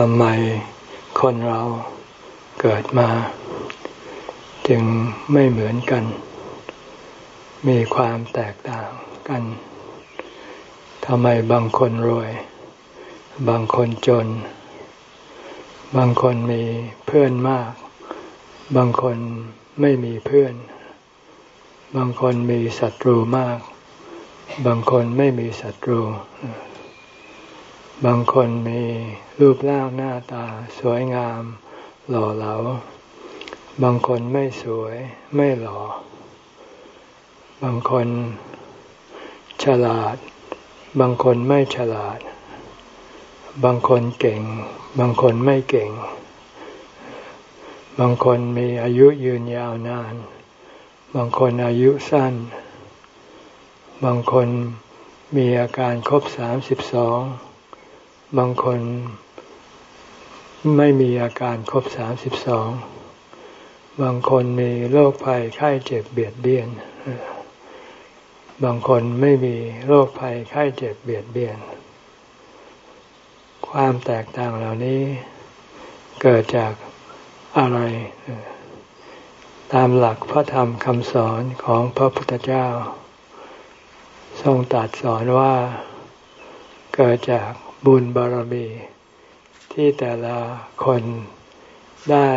ทำไมคนเราเกิดมา จึงไม่เหมือนกัน มีความแตกต่างกันทำไมบางคนรวย บางคนจน บางคนมีเพื่อนมาก บางคนไม่มีเพื่อน บางคนมีศัตรูมาก บางคนไม่มีศัตรู บางคนมีรูปร่างหน้าตา สวยงาม หล่อเหลา บางคนไม่สวยไม่หล่อ บางคนฉลาด บางคนไม่ฉลาด บางคนเก่ง บางคนไม่เก่ง บางคนมีอายุยืนยาวนาน บางคนอายุสั้น บางคนมีอาการครบสามสิบสอง บางคนไม่มีอาการครบสามสิบสอง บางคนมีโรคภัยไข้เจ็บเบียดเบียน บางคนไม่มีโรคภัยไข้เจ็บเบียดเบียน ความแตกต่างเหล่านี้เกิดจากอะไร ตามหลักพระธรรมคำสอนของพระพุทธเจ้า ทรงตรัสสอนว่าเกิดจาก บุญบารมี ที่แต่ละคนได้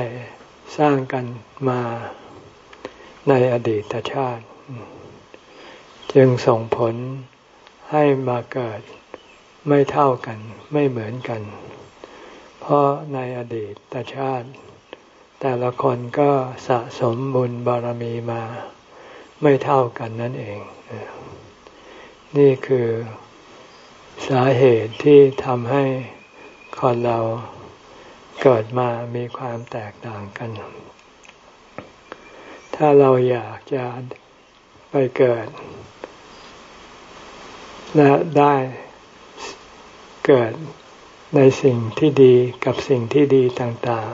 สร้างกันมาในอดีตชาติ จึงส่งผลให้มาเกิดไม่เท่ากันไม่เหมือนกัน เพราะในอดีตชาติ แต่ละคนก็สะสมบุญบารมีมา ไม่เท่ากันนั่นเอง นี่คือ สาเหตุที่ทำให้คนเราเกิดมามีความแตกต่างกัน ถ้าเราอยากจะไปเกิด และได้เกิดในสิ่งที่ดีกับสิ่งที่ดีต่าง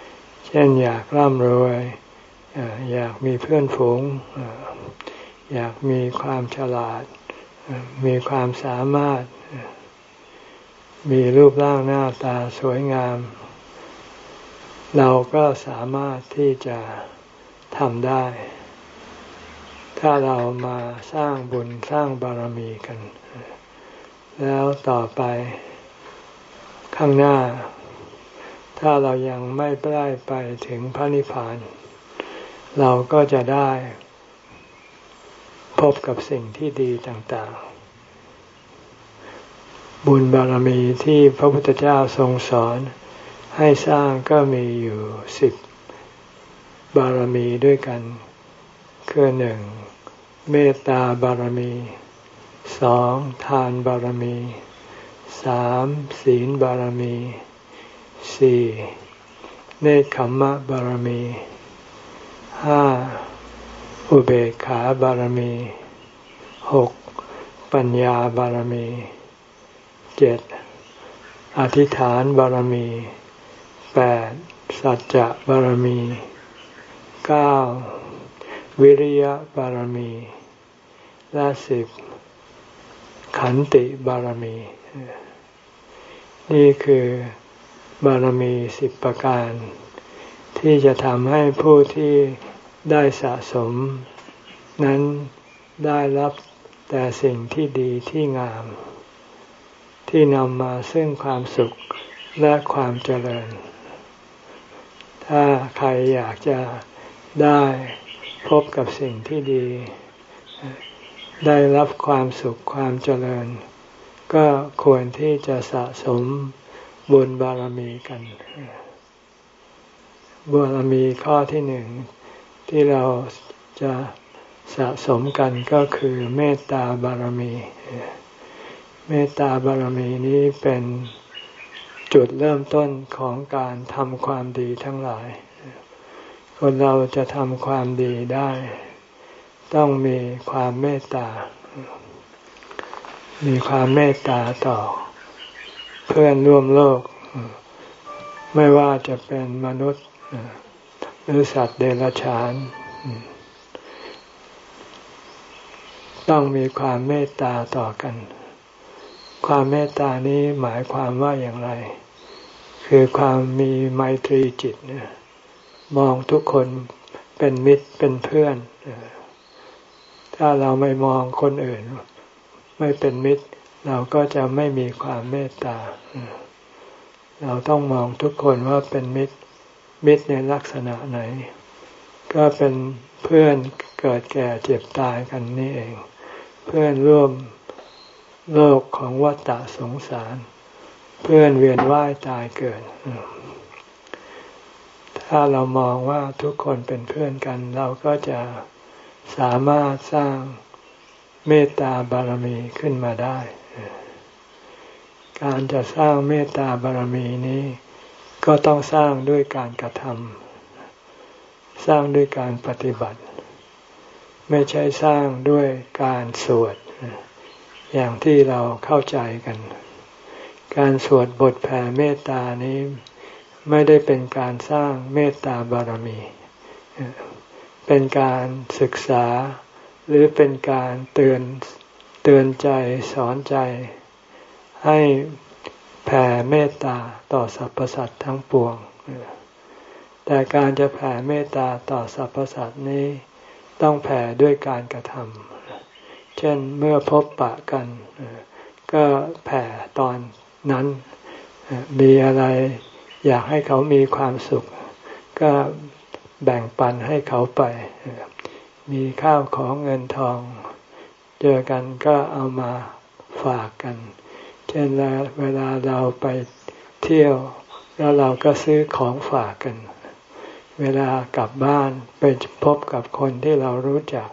ๆ เช่นอยากร่ำรวย อยากมีเพื่อนฝูง อยากมีความฉลาด มีความสามารถ มีรูปร่างหน้าตาสวยงาม เราก็สามารถที่จะทำได้ ถ้าเรามาสร้างบุญสร้างบารมีกัน แล้วต่อไปข้างหน้า ถ้าเรายังไม่ได้ไปถึงพระนิพพาน เราก็จะได้พบกับสิ่งที่ดีต่างๆ บุญบารมีที่พระพุทธเจ้าทรงสอน ให้สร้างก็มีอยู่สิบบารมีด้วยกัน คือหนึ่งเมตตาบารมีสองทานบารมีสามศีลบารมีสี่เนคขมมะบารมีห้าอุเบกขาบารมีหกปัญญาบารมี เจ็ดอธิษฐานบารมีแปดสัจจะบารมีเก้าวิริยะบารมีและสิบขันติบารมี นี่คือบารมีสิบประการ ที่จะทำให้ผู้ที่ได้สะสม นั้นได้รับแต่สิ่งที่ดีที่งาม ที่นำมาซึ่งความสุขและความเจริญ ถ้าใครอยากจะได้พบกับสิ่งที่ดี ได้รับความสุขความเจริญ ก็ควรที่จะสะสมบุญบารมีกัน บารมีข้อที่หนึ่งที่เราจะสะสมกันก็คือเมตตาบารมี เมตตาบารมีนี้เป็นจุดเริ่มต้นของการทำความดีทั้งหลาย คนเราจะทำความดีได้ ต้องมีความเมตตา มีความเมตตาต่อ เพื่อนร่วมโลก ไม่ว่าจะเป็นมนุษย์หรือสัตว์เดรัจฉาน ต้องมีความเมตตาต่อกัน ความเมตตานี้หมายความว่าอย่างไร คือความมีไมตรีจิตเนี่ยมองทุกคนเป็นมิตรเป็นเพื่อน ถ้าเราไม่มองคนอื่น ไม่เป็นมิตร เราก็จะไม่มีความเมตตา เราต้องมองทุกคนว่าเป็นมิตร มิตรในลักษณะไหน ก็เป็นเพื่อนเกิดแก่เจ็บตายกันนี่เอง เพื่อนร่วม โลกของวัฏฏะสงสาร เพื่อนเวียนว่ายตายเกิด ถ้าเรามองว่าทุกคนเป็นเพื่อนกัน เราก็จะสามารถสร้างเมตตาบารมีขึ้นมาได้ การจะสร้างเมตตาบารมีนี้ ก็ต้องสร้างด้วยการกระทำสร้างด้วยการปฏิบัติ ไม่ใช่สร้างด้วยการสวด อย่างที่เราเข้าใจกัน การสวดบทแผ่เมตตานี้ไม่ได้เป็นการสร้างเมตตาบารมี เป็นการศึกษาหรือเป็นการเตือนเตือนใจสอนใจ ให้แผ่เมตตาต่อสรรพสัตว์ทั้งปวง แต่การจะแผ่เมตตาต่อสรรพสัตว์นี้ ต้องแผ่ด้วยการกระทำ เช่นเมื่อพบปะกัน ก็แผ่ตอนนั้น มีอะไรอยากให้เขามีความสุข ก็แบ่งปันให้เขาไป มีข้าวของเงินทอง เจอกันก็เอามาฝากกัน เช่นเวลาเราไปเที่ยว แล้วเราก็ซื้อของฝากกัน เวลากลับบ้านไปพบกับคนที่เรารู้จัก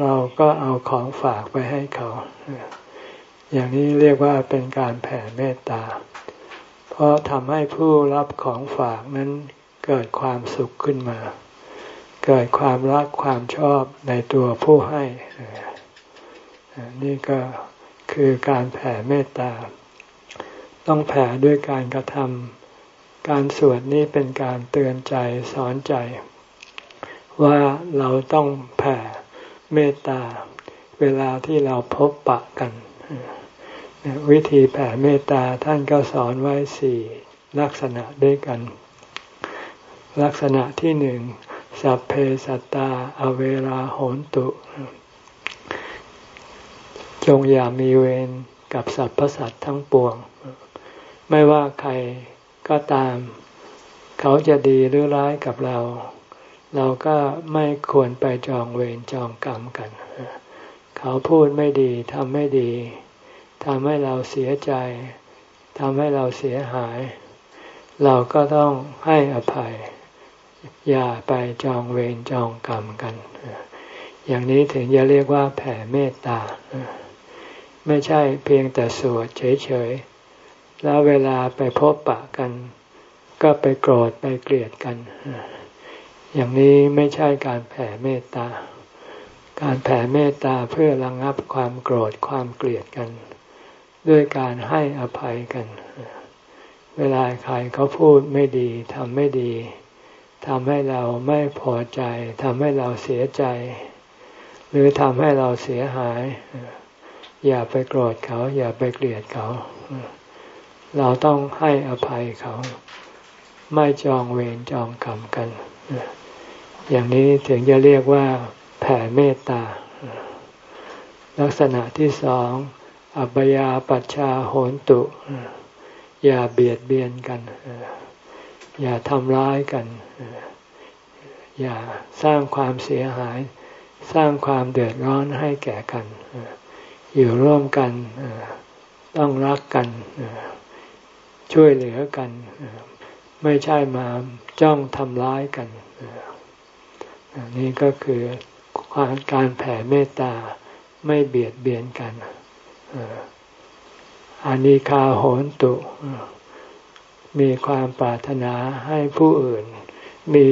เราก็เอาของฝากไปให้เขา อย่างนี้เรียกว่าเป็นการแผ่เมตตา เพราะทำให้ผู้รับของฝากนั้นเกิดความสุขขึ้นมา เกิดความรักความชอบในตัวผู้ให้ นี่ก็คือการแผ่เมตตา ต้องแผ่ด้วยการกระทำการสวดนี้เป็นการเตือนใจสอนใจ ว่าเราต้องแผ่ เมตตา เวลาที่เราพบปะกันวิธีแผ่เมตตาท่านก็สอนไว้สี่ลักษณะด้วยกัน ลักษณะที่หนึ่งสัพเพสัตตา อเวราโหนตุ จงอย่ามีเวรกับสรรพสัตว์ทั้งปวง ไม่ว่าใครก็ตาม เขาจะดีหรือร้ายกับเรา เราก็ไม่ควรไปจองเวรจองกรรมกัน เขาพูดไม่ดีทำไม่ดีทำให้เราเสียใจทำให้เราเสียหาย เราก็ต้องให้อภัย อย่าไปจองเวรจองกรรมกัน อย่างนี้ถึงจะเรียกว่าแผ่เมตตา ไม่ใช่เพียงแต่สวดเฉยๆ แล้วเวลาไปพบปะกัน ก็ไปโกรธไปเกลียดกัน อย่างนี้ไม่ใช่การแผ่เมตตา การแผ่เมตตาเพื่อระงงับความโกรธความเกลียดกัน ด้วยการให้อภัยกัน เวลาใครเขาพูดไม่ดีทำไม่ดีทำให้เราไม่พอใจทำให้เราเสียใจ หรือทำให้เราเสียหาย อย่าไปโกรธเขา อย่าไปเกลียดเขา เราต้องให้อภัยเขา ไม่จองเวรจองกรรมกัน อย่างนี้ถึงจะเรียกว่าแผ่เมตตา ลักษณะที่สองอัปยาปัชชาโหนตุ อย่าเบียดเบียนกัน อย่าทำร้ายกัน อย่าสร้างความเสียหาย สร้างความเดือดร้อนให้แก่กัน อยู่ร่วมกันต้องรักกัน ช่วยเหลือกัน ไม่ใช่มาจ้องทำร้ายกัน นี่ก็คือความการแผ่เมตตาไม่เบียดเบียนกันอานิคาโหนตุ มีความปรารถนาให้ผู้อื่น มี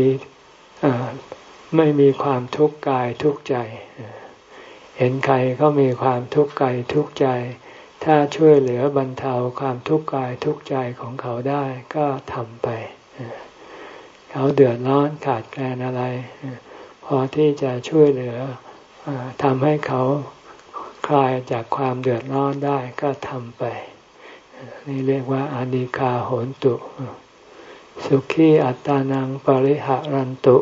ไม่มีความทุกข์กายทุกข์ใจ เห็นใครก็มีความทุกข์กายทุกข์ใจ ถ้าช่วยเหลือบรรเทาความทุกข์กายทุกข์ใจของเขาได้ก็ทำไป เขาเดือดร้อนขาดแคลนอะไร อที่จะช่วยเหลือทำให้เขาคลายจากความเดือดร้อนได้ก็ทำไป นี่เรียกว่าอานิคาโหนตุ สุขีอัตานังปริหารันตุ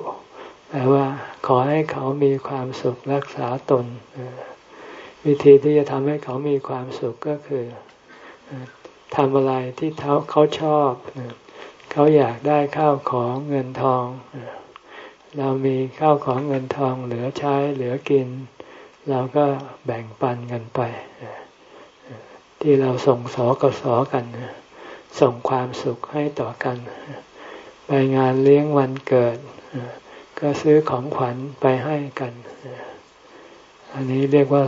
แปลว่า ขอให้เขามีความสุขรักษาตน วิธีที่จะทำให้เขามีความสุขก็คือทำอะไรที่เขาเขาชอบ เขาอยากได้ข้าวของเงินทองเเรามีข้าวของเงินทองเหลือใช้เหลือกิน เราก็แบ่งปันกันไป ที่เราส่งสอกสอกัน ส่งความสุขให้ต่อกัน ไปงานเลี้ยงวันเกิด ก็ซื้อของขวัญไปให้กัน อันนี้เรียกว่า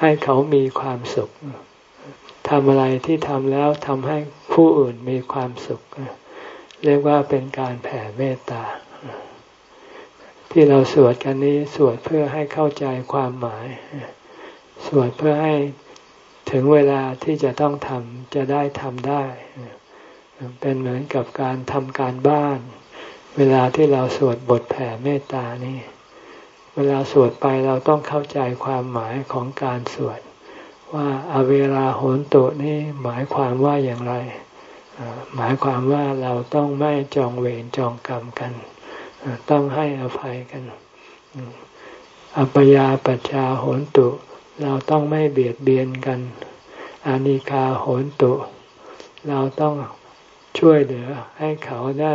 ให้เขามีความสุขทำอะไรที่ทำแล้วทำให้ผู้อื่นมีความสุข เรียกว่าเป็นการแผ่เมตตา ที่เราสวดกันนี้สวดเพื่อให้เข้าใจความหมาย สวดเพื่อให้ถึงเวลาที่จะต้องทำจะได้ทำได้ เป็นเหมือนกับการทำการบ้าน เวลาที่เราสวดบทแผ่เมตตานี่เวลาสวดไปเราต้องเข้าใจความหมายของการสวด ว่าอาเวลาโหนตุนี่หมายความว่าอย่างไร หมายความว่าเราต้องไม่จองเวรจองกรรมกัน ต้องให้อภัยกัน อัปยาปัจชาโหนตุ เราต้องไม่เบียดเบียนกัน อานิคาโหนตุ เราต้องช่วยเหลือให้เขาได้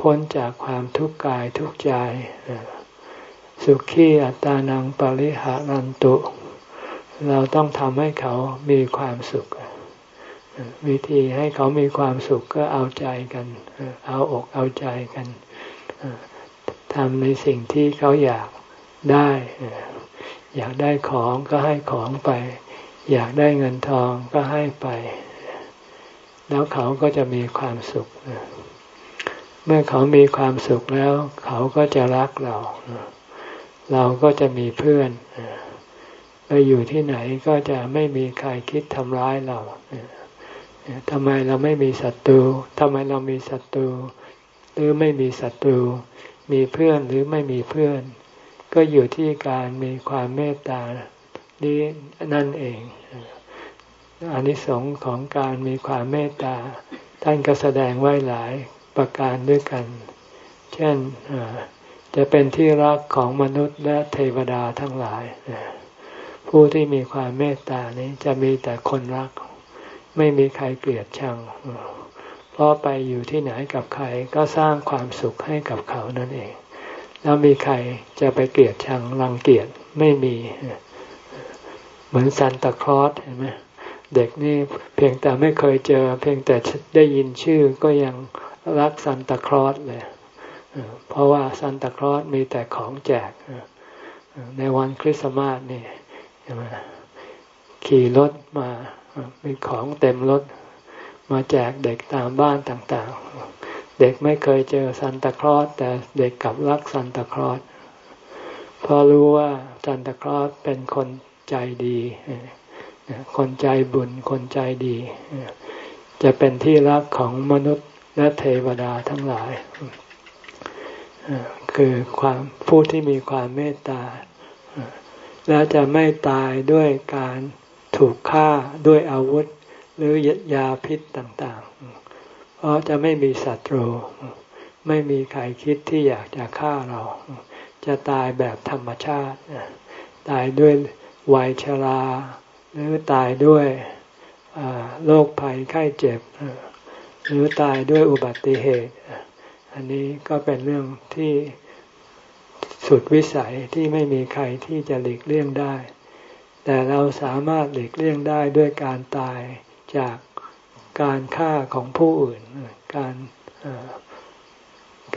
พ้นจากความทุกข์กายทุกข์ใจ สุขีอัตานังปริหารันตุ เราต้องทำให้เขามีความสุข วิธีให้เขามีความสุขก็เอาใจกัน เอาอกเอาใจกันทำในสิ่งที่เขาอยากได้ อยากได้ของก็ให้ของไป อยากได้เงินทองก็ให้ไป แล้วเขาก็จะมีความสุข เมื่อเขามีความสุขแล้ว เขาก็จะรักเรา เราก็จะมีเพื่อนไปอยู่ที่ไหนก็จะไม่มีใครคิดทำร้ายเรา ทำไมเราไม่มีศัตรูทำไมเรามีศัตรู หรือไม่มีศัตรู มีเพื่อนหรือไม่มีเพื่อน ก็อยู่ที่การมีความเมตตานี้นั่นเองอานิสงส์ของการมีความเมตตา ท่านก็แสดงไว้หลายประการด้วยกัน เช่นจะเป็นที่รักของมนุษย์และเทวดาทั้งหลาย ผู้ที่มีความเมตตานี้จะมีแต่คนรัก ไม่มีใครเกลียดชัง เพราะไปอยู่ที่ไหนกับใครก็สร้างความสุขให้กับเขานั่นเอง แล้วมีใครจะไปเกลียดชังรังเกียจไม่มี เหมือนซันตาคลอสเห็นไหมเด็กนี่เพียงแต่ไม่เคยเจอ เพียงแต่ได้ยินชื่อก็ยังรักซันตาคลอสเลยเพราะว่าซันตาคลอสมีแต่ของแจกในวันคริสต์มาสนี่ขี่รถมา มีของเต็มรถมาแจกเด็กตามบ้านต่างๆ เด็กไม่เคยเจอซันตาคลอสแต่เด็กกลับรักซันตาคลอสเพราะรู้ว่าซันตาคลอสเป็นคนใจดี คนใจบุญ คนใจดี จะเป็นที่รักของมนุษย์และเทวดาทั้งหลาย คือความผู้ที่มีความเมตตา แล้วจะไม่ตายด้วยการ ถูกฆ่าด้วยอาวุธ หรือยาพิษต่างๆ เพราะจะไม่มีศัตรู ไม่มีใครคิดที่อยากจะฆ่าเรา จะตายแบบธรรมชาติ ตายด้วยวัยชรา หรือตายด้วยโรคภัยไข้เจ็บ หรือตายด้วยอุบัติเหตุ อันนี้ก็เป็นเรื่องที่สุดวิสัยที่ไม่มีใครที่จะหลีกเลี่ยงได้ แต่เราสามารถหลีกเลี่ยงได้ด้วยการตายจากการฆ่าของผู้อื่น การ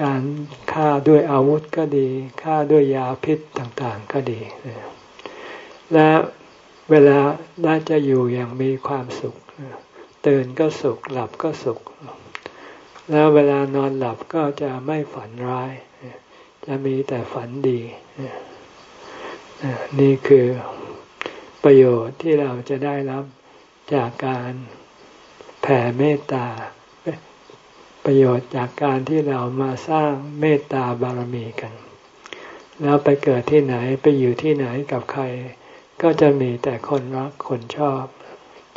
การฆ่าด้วยอาวุธก็ดีฆ่าด้วยยาพิษต่างๆก็ดี และเวลาน่าจะอยู่อย่างมีความสุขตื่นก็สุขหลับก็สุข แล้วเวลานอนหลับก็จะไม่ฝันร้าย จะมีแต่ฝันดีนี่คือ ประโยชน์ที่เราจะได้รับจากการแผ่เมตตา ประโยชน์จากการที่เรามาสร้างเมตตาบารมีกัน แล้วไปเกิดที่ไหนไปอยู่ที่ไหนกับใคร ก็จะมีแต่คนรักคนชอบ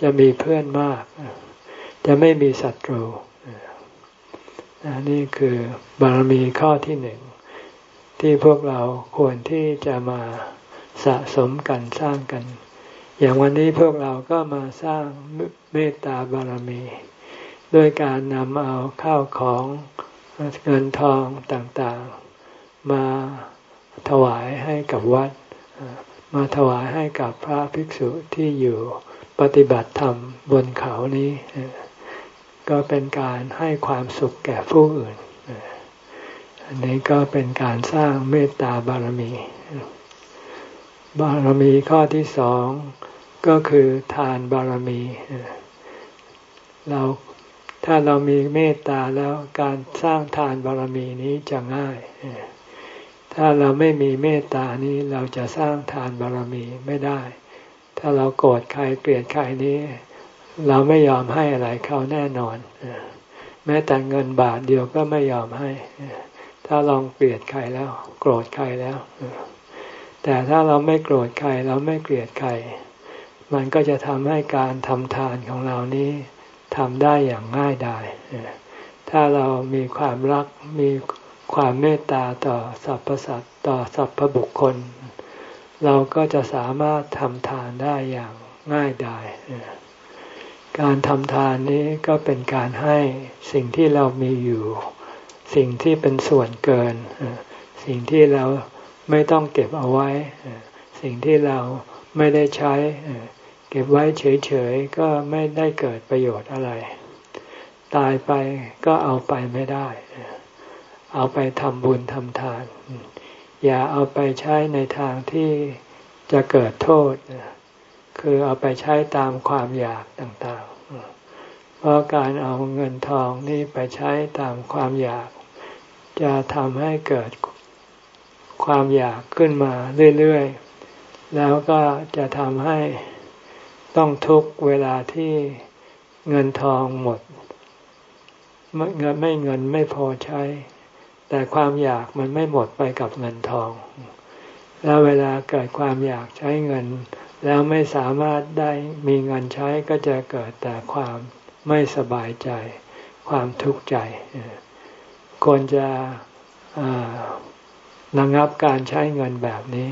จะมีเพื่อนมาก จะไม่มีศัตรูนี่คือบารมีข้อที่หนึ่ง ที่พวกเราควรที่จะมาสะสมกันสร้างกัน อย่างวันนี้พวกเราก็มาสร้างเมตตาบารมี ด้วยการนำเอาข้าวของเงินทองต่างๆ มาถวายให้กับวัด มาถวายให้กับพระภิกษุที่อยู่ปฏิบัติธรรมบนเขานี้ ก็เป็นการให้ความสุขแก่ผู้อื่น อันนี้ก็เป็นการสร้างเมตตาบารมี บารมีข้อที่สอง ก็คือทานบารมี เราถ้าเรามีเมตตาแล้วการสร้างทานบารมีนี้จะง่าย ถ้าเราไม่มีเมตตานี้เราจะสร้างทานบารมีไม่ได้ ถ้าเราโกรธใครเกลียดใครนี้ เราไม่ยอมให้อะไรเขาแน่นอน แม้แต่เงินบาทเดียวก็ไม่ยอมให้ ถ้าลองเกลียดใครแล้ว โกรธใครแล้ว แต่ถ้าเราไม่โกรธใครเราไม่เกลียดใคร มันก็จะทำให้การทำทานของเรานี้ทำได้อย่างง่ายดายถ้าเรามีความรักมีความเมตตาต่อสรรพสัตว์ต่อสรรพบุคคล เราก็จะสามารถทำทานได้อย่างง่ายดายการทำทานนี้ก็เป็นการให้สิ่งที่เรามีอยู่ สิ่งที่เป็นส่วนเกิน สิ่งที่เราไม่ต้องเก็บเอาไว้ สิ่งที่เรา ไม่ได้ใช้ เก็บไว้เฉยๆก็ไม่ได้เกิดประโยชน์อะไร ตายไปก็เอาไปไม่ได้ เอาไปทำบุญทำทาน อย่าเอาไปใช้ในทางที่จะเกิดโทษ คือเอาไปใช้ตามความอยากต่างๆ เพราะการเอาเงินทองนี่ไปใช้ตามความอยาก จะทำให้เกิดความอยากขึ้นมาเรื่อยๆ แล้วก็จะทำให้ต้องทุกเวลาที่เงินทองหมดเงินไม่เงินไม่พอใช้ แต่ความอยากมันไม่หมดไปกับเงินทอง แล้วเวลาเกิดความอยากใช้เงิน แล้วไม่สามารถได้มีเงินใช้ก็จะเกิดแต่ความไม่สบายใจ ความทุกข์ใจควรจะระงับการใช้เงินแบบนี้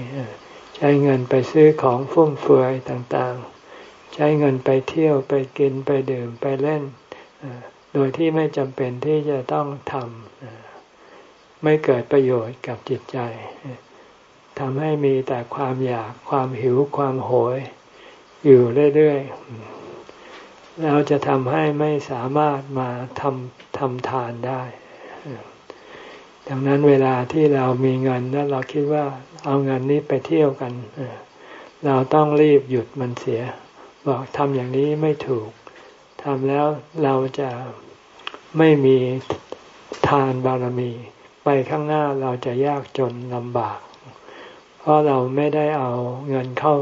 ช้เงินไปซื้อของฟุ่มเฟือยต่างๆ ใช้เงินไปเที่ยวไปกินไปดื่มไปเล่น โดยที่ไม่จำเป็นที่จะต้องทำไม่เกิดประโยชน์กับจิตใจทำให้มีแต่ความอยากความหิวความโหย อยู่เรื่อยๆแล้วจะทำให้ไม่สามารถมาทำทำทานได้ ดังนั้นเวลาที่เรามีเงินแล้วเราคิดว่าเอาเงินนี้ไปเที่ยวกัน เราต้องรีบหยุดมันเสีย บอกทำอย่างนี้ไม่ถูกทำแล้วเราจะไม่มีทานบารมี ไปข้างหน้าเราจะยากจนลำบาก เพราะเราไม่ได้เอาเงินเข้า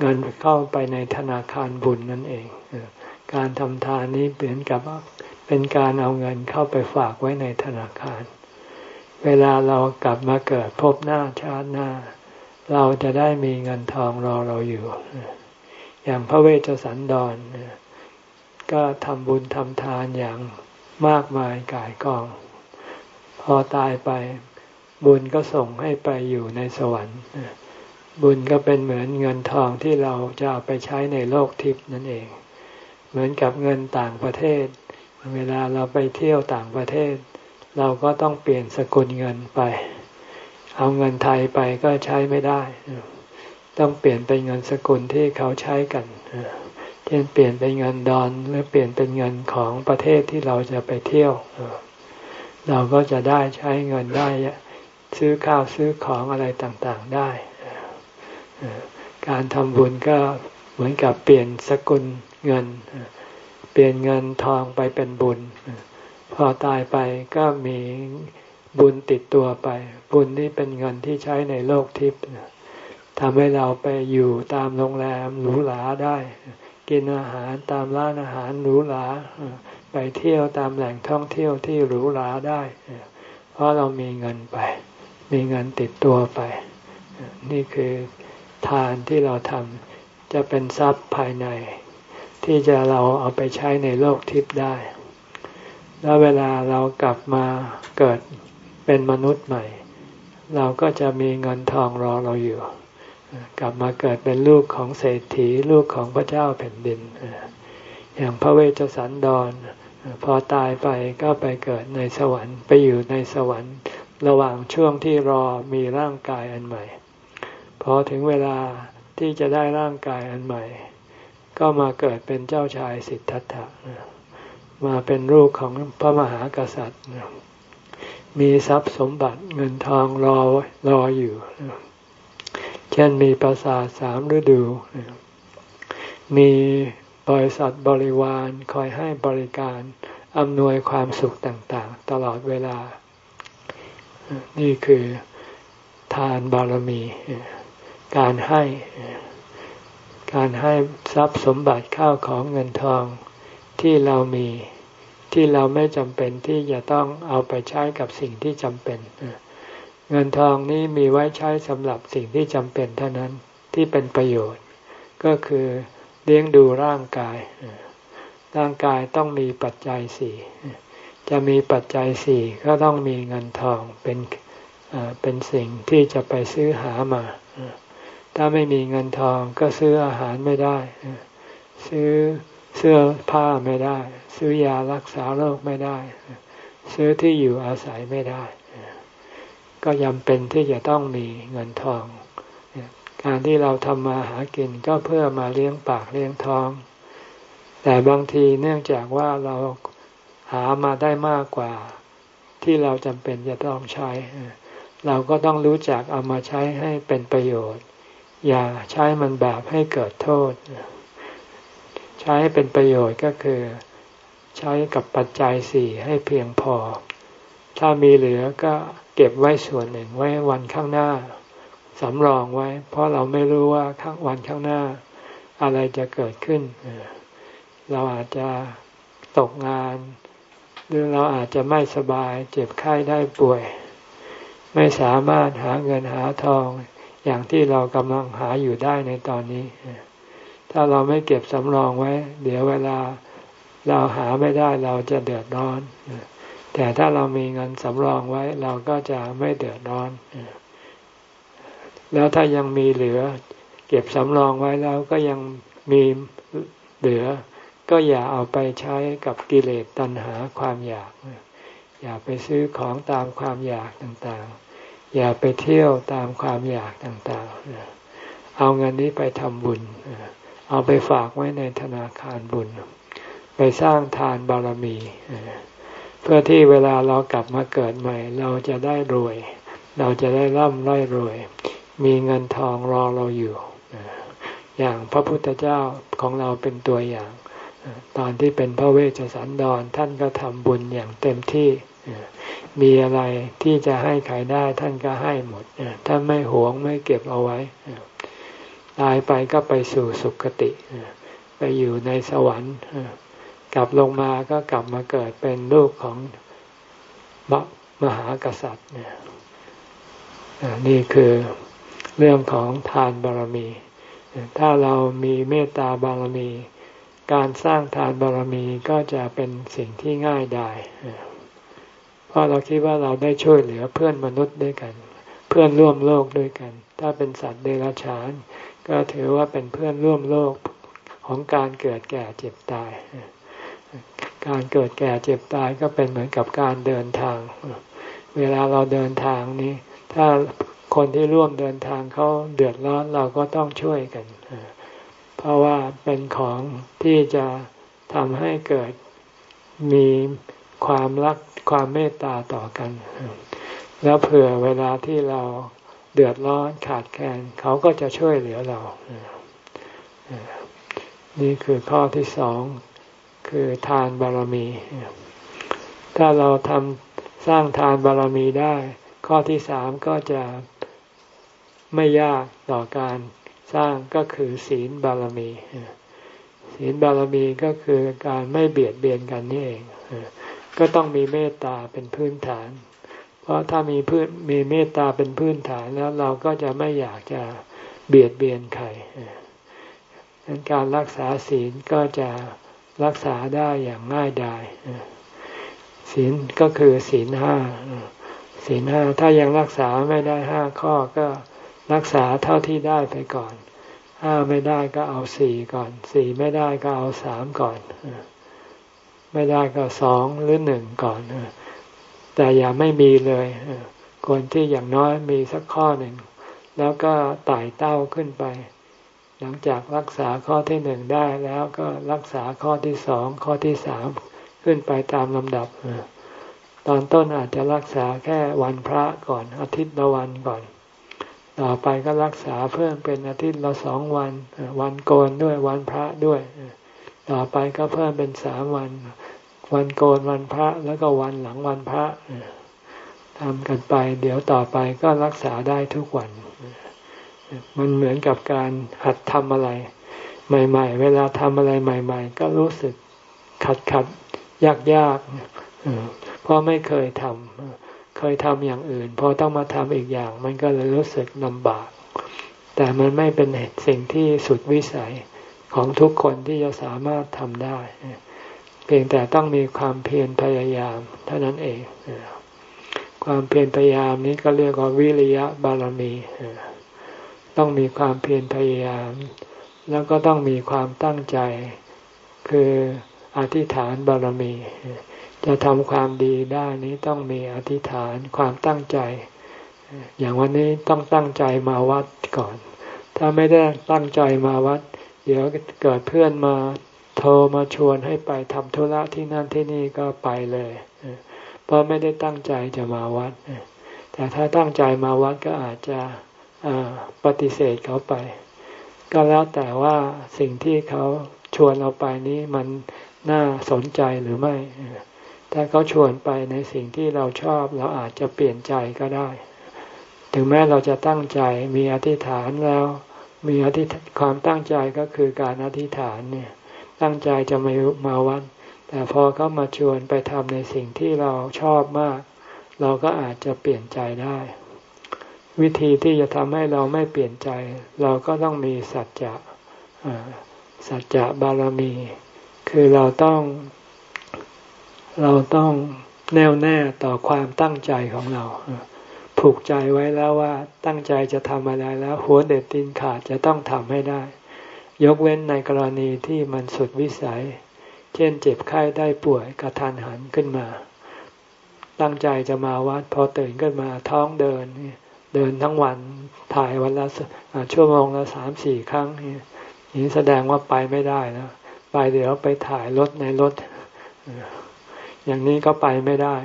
เงินเข้าไปในธนาคารบุญนั่นเอง การทำทานนี้เปลี่ยนกับเป็นการเอาเงินเข้าไปฝากไว้ในธนาคาร เวลาเรากลับมาเกิดพบหน้าชาติหน้า เราจะได้มีเงินทองรอเราอยู่ อย่างพระเวชสันดรก็ทำบุญทำทานอย่างมากมายกายกอง พอตายไปบุญก็ส่งให้ไปอยู่ในสวรรค์ บุญก็เป็นเหมือนเงินทองที่เราจะเอาไปใช้ในโลกทิพย์นั่นเอง เหมือนกับเงินต่างประเทศ เวลาเราไปเที่ยวต่างประเทศ เราก็ต้องเปลี่ยนสกุลเงินไป เอาเงินไทยไปก็ใช้ไม่ได้ ต้องเปลี่ยนเป็นเงินสกุลที่เขาใช้กันเช่นเปลี่ยนเป็นเงินดอนหรือเปลี่ยนเป็นเงินของประเทศที่เราจะไปเที่ยว เราก็จะได้ใช้เงินได้ซื้อข้าวซื้อของอะไรต่างๆได้ การทำบุญก็เหมือนกับเปลี่ยนสกุลเงิน เปลี่ยนเงินทองไปเป็นบุญ พอตายไปก็มีบุญติดตัวไป บุญนี่เป็นเงินที่ใช้ในโลกทิพย์ทำให้เราไปอยู่ตามโรงแรมหรูหราได้ กินอาหารตามร้านอาหารหรูหราไปเที่ยวตามแหล่งท่องเที่ยวที่หรูหราได้ เพราะเรามีเงินไป มีเงินติดตัวไป นี่คือทานที่เราทำจะเป็นทรัพย์ภายใน ที่จะเราเอาไปใช้ในโลกทิพย์ได้ แล้วเวลาเรากลับมาเกิดเป็นมนุษย์ใหม่ เราก็จะมีเงินทองรอเราอยู่ กลับมาเกิดเป็นลูกของเศรษฐีลูกของพระเจ้าแผ่นดิน อย่างพระเวชสันดร พอตายไปก็ไปเกิดในสวรรค์ไปอยู่ในสวรรค์ ระหว่างช่วงที่รอมีร่างกายอันใหม่ พอถึงเวลาที่จะได้ร่างกายอันใหม่ ก็มาเกิดเป็นเจ้าชายสิทธัตถะ มาเป็นลูกของพระมหากษัตริย์ มีทรัพย์สมบัติเงินทองรอรออยู่ เช่นมีปราสาทสามฤดู มีบริษัทบริวารคอยให้บริการอำนวยความสุขต่าง ๆ ตลอดเวลา นี่คือทานบารมี การให้ การให้ทรัพย์สมบัติข้าวของเงินทอง ที่เรามีที่เราไม่จำเป็นที่จะต้องเอาไปใช้กับสิ่งที่จำเป็น เงินทองนี้มีไว้ใช้สำหรับสิ่งที่จำเป็นเท่านั้นที่เป็นประโยชน์ ก็คือเลี้ยงดูร่างกาย ร่างกายต้องมีปัจจัยสี่จะมีปัจจัยสี่ก็ต้องมีเงินทองเป็นเป็นสิ่งที่จะไปซื้อหามา ถ้าไม่มีเงินทองก็ซื้ออาหารไม่ได้ ซื้อ เสื้อผ้าไม่ได้ ซื้อยารักษาโรคไม่ได้ ซื้อที่อยู่อาศัยไม่ได้ ก็ยำเป็นที่จะต้องมีเงินทอง การที่เราทำมาหากินก็เพื่อมาเลี้ยงปากเลี้ยงท้อง แต่บางทีเนื่องจากว่าเราหามาได้มากกว่าที่เราจำเป็นจะต้องใช้ เราก็ต้องรู้จักเอามาใช้ให้เป็นประโยชน์ อย่าใช้มันแบบให้เกิดโทษ ใช้ให้เป็นประโยชน์ก็คือ ใช้กับปัจจัยสี่ให้เพียงพอ ถ้ามีเหลือก็เก็บไว้ส่วนหนึ่งไว้วันข้างหน้าสำรองไว้ เพราะเราไม่รู้ว่าข้างวันข้างหน้า อะไรจะเกิดขึ้น เราอาจจะตกงาน หรือเราอาจจะไม่สบายเจ็บไข้ได้ป่วย ไม่สามารถหาเงินหาทองอย่างที่เรากำลังหาอยู่ได้ในตอนนี้ ถ้าเราไม่เก็บสำรองไว้ เดี๋ยวเวลาเราหาไม่ได้เราจะเดือดร้อน แต่ถ้าเรามีเงินสำรองไว้ เราก็จะไม่เดือดร้อน แล้วถ้ายังมีเหลือ เก็บสำรองไว้แล้วก็ยังมีเหลือ ก็อย่าเอาไปใช้กับกิเลสตัณหาความอยาก อย่าไปซื้อของตามความอยากต่างๆ อย่าไปเที่ยวตามความอยากต่างๆ เอาเงินนี้ไปทำบุญ เอาไปฝากไว้ในธนาคารบุญ ไปสร้างทานบารมี เพื่อที่เวลาเรากลับมาเกิดใหม่ เราจะได้รวย เราจะได้ร่ำร่รวย มีเงินทองรอเราอยู่ อย่างพระพุทธเจ้าของเราเป็นตัวอย่าง ตอนที่เป็นพระเวชสันดรท่านก็ทำบุญอย่างเต็มที่มีอะไรที่จะให้ใครได้ท่านก็ให้หมดท่านไม่หวงไม่เก็บเอาไว้ ตายไปก็ไปสู่สุคติ ไปอยู่ในสวรรค์ กลับลงมาก็กลับมาเกิดเป็นลูกของมหากษัตริย์นี่คือเรื่องของทานบารมี ถ้าเรามีเมตตาบารมี การสร้างทานบารมีก็จะเป็นสิ่งที่ง่ายได้เพราะเราคิดว่าเราได้ช่วยเหลือเพื่อนมนุษย์ด้วยกัน เพื่อนร่วมโลกด้วยกัน ถ้าเป็นสัตว์เดรัจฉาน ก็ถือว่าเป็นเพื่อนร่วมโลกของการเกิดแก่เจ็บตาย การเกิดแก่เจ็บตายก็เป็นเหมือนกับการเดินทาง เวลาเราเดินทางนี้ ถ้าคนที่ร่วมเดินทางเขาเดือดร้อนเราก็ต้องช่วยกัน เพราะว่าเป็นของที่จะทำให้เกิดมีความรักความเมตตาต่อกัน แล้วเผื่อเวลาที่เรา เดือดร้อนขาดแคลนเขาก็จะช่วยเหลือเรา นี่คือข้อที่สองคือทานบารมี ถ้าเราทำสร้างทานบารมีได้ ข้อที่สามก็จะไม่ยากต่อการสร้างก็คือศีลบารมี ศีลบารมีก็คือการไม่เบียดเบียนกันนี่เอง ก็ต้องมีเมตตาเป็นพื้นฐาน ราะถ้ามีพื้นมีเมตตาเป็นพื้นฐานแล้วเราก็จะไม่อยากจะเบียดเบียนใครดังการรักษาศีลก็จะรักษาได้อย่างง่ายดายศีลก็คือศีลห้าศีลห้าถ้ายังรักษาไม่ได้ห้าข้อก็รักษาเท่าที่ได้ไปก่อนห้าไม่ได้ก็เอาสี่ก่อนสี่ไม่ได้ก็เอาสามก่อน ไม่ได้ก็สองหรือหนึ่งก่อน แต่อย่าไม่มีเลยคนที่อย่างน้อยมีสักข้อหนึ่ง แล้วก็ไต่เต้าขึ้นไป หลังจากรักษาข้อที่หนึ่งได้แล้วก็รักษาข้อที่สองข้อที่สามขึ้นไปตามลำดับตอนต้นอาจจะรักษาแค่วันพระก่อนอาทิตย์ละวันก่อน ต่อไปก็รักษาเพิ่มเป็นอาทิตย์ละสองวัน วันโกนด้วยวันพระด้วย ต่อไปก็เพิ่มเป็นสามวัน วันโกนวันพระแล้วก็วันหลังวันพระทำกันไป เดี๋ยวต่อไปก็รักษาได้ทุกวัน มันเหมือนกับการหัดทำอะไร ใหม่ ๆ เวลาทำอะไรใหม่ ๆ ก็รู้สึกขัดขัดยากยากเพราะไม่เคยทำเคยทำอย่างอื่นพอต้องมาทำอีกอย่าง มันก็เลยรู้สึกลำบาก แต่มันไม่เป็นสิ่งที่สุดวิสัยของทุกคนที่จะสามารถทำได้ พียงแต่ต้องมีความเพียรพยายามเท่านั้นเอง ความเพียรพยายามนี้ก็เรียกว่าวิริยะบารมี ต้องมีความเพียรพยายาม แล้วก็ต้องมีความตั้งใจ คืออธิษฐานบารมี จะทำความดีได้นี้ต้องมีอธิษฐานความตั้งใจ อย่างวันนี้ต้องตั้งใจมาวัดก่อน ถ้าไม่ได้ตั้งใจมาวัด เดี๋ยวเกิดเพื่อนมา โทรมาชวนให้ไปทำธุระที่นั่นที่นี่ก็ไปเลย เพราะไม่ได้ตั้งใจจะมาวัด แต่ถ้าตั้งใจมาวัดก็อาจจะปฏิเสธเขาไป ก็แล้วแต่ว่าสิ่งที่เขาชวนเราไปนี้มันน่าสนใจหรือไม่ ถ้าเขาชวนไปในสิ่งที่เราชอบเราอาจจะเปลี่ยนใจก็ได้ ถึงแม้เราจะตั้งใจมีอธิษฐานแล้ว มีอธิความตั้งใจก็คือการอธิษฐานเนี่ย ตั้งใจจะมามาวัด แต่พอเขามาชวนไปทำในสิ่งที่เราชอบมาก เราก็อาจจะเปลี่ยนใจได้ วิธีที่จะทำให้เราไม่เปลี่ยนใจ เราก็ต้องมีสัจจะสัจจะบารมี คือเราต้อง เราต้องแน่วแน่ต่อความตั้งใจของเราผูกใจไว้แล้วว่าตั้งใจจะทำอะไรแล้ว หัวเด็ดตีนขาดจะต้องทำให้ได้ ยกเว้นในกรณีที่มันสุดวิสัย เช่นเจ็บไข้ได้ป่วยกระทันหันขึ้นมา ตั้งใจจะมาวัดพอตื่นขึ้นมาท้องเดิน เดินทั้งวันถ่ายวันละชั่วโมงละสามสี่ครั้งนี่แสดงว่าไปไม่ได้แล้วไปเดี๋ยวไปถ่ายรถในรถ อย่างนี้ก็ไปไม่ได้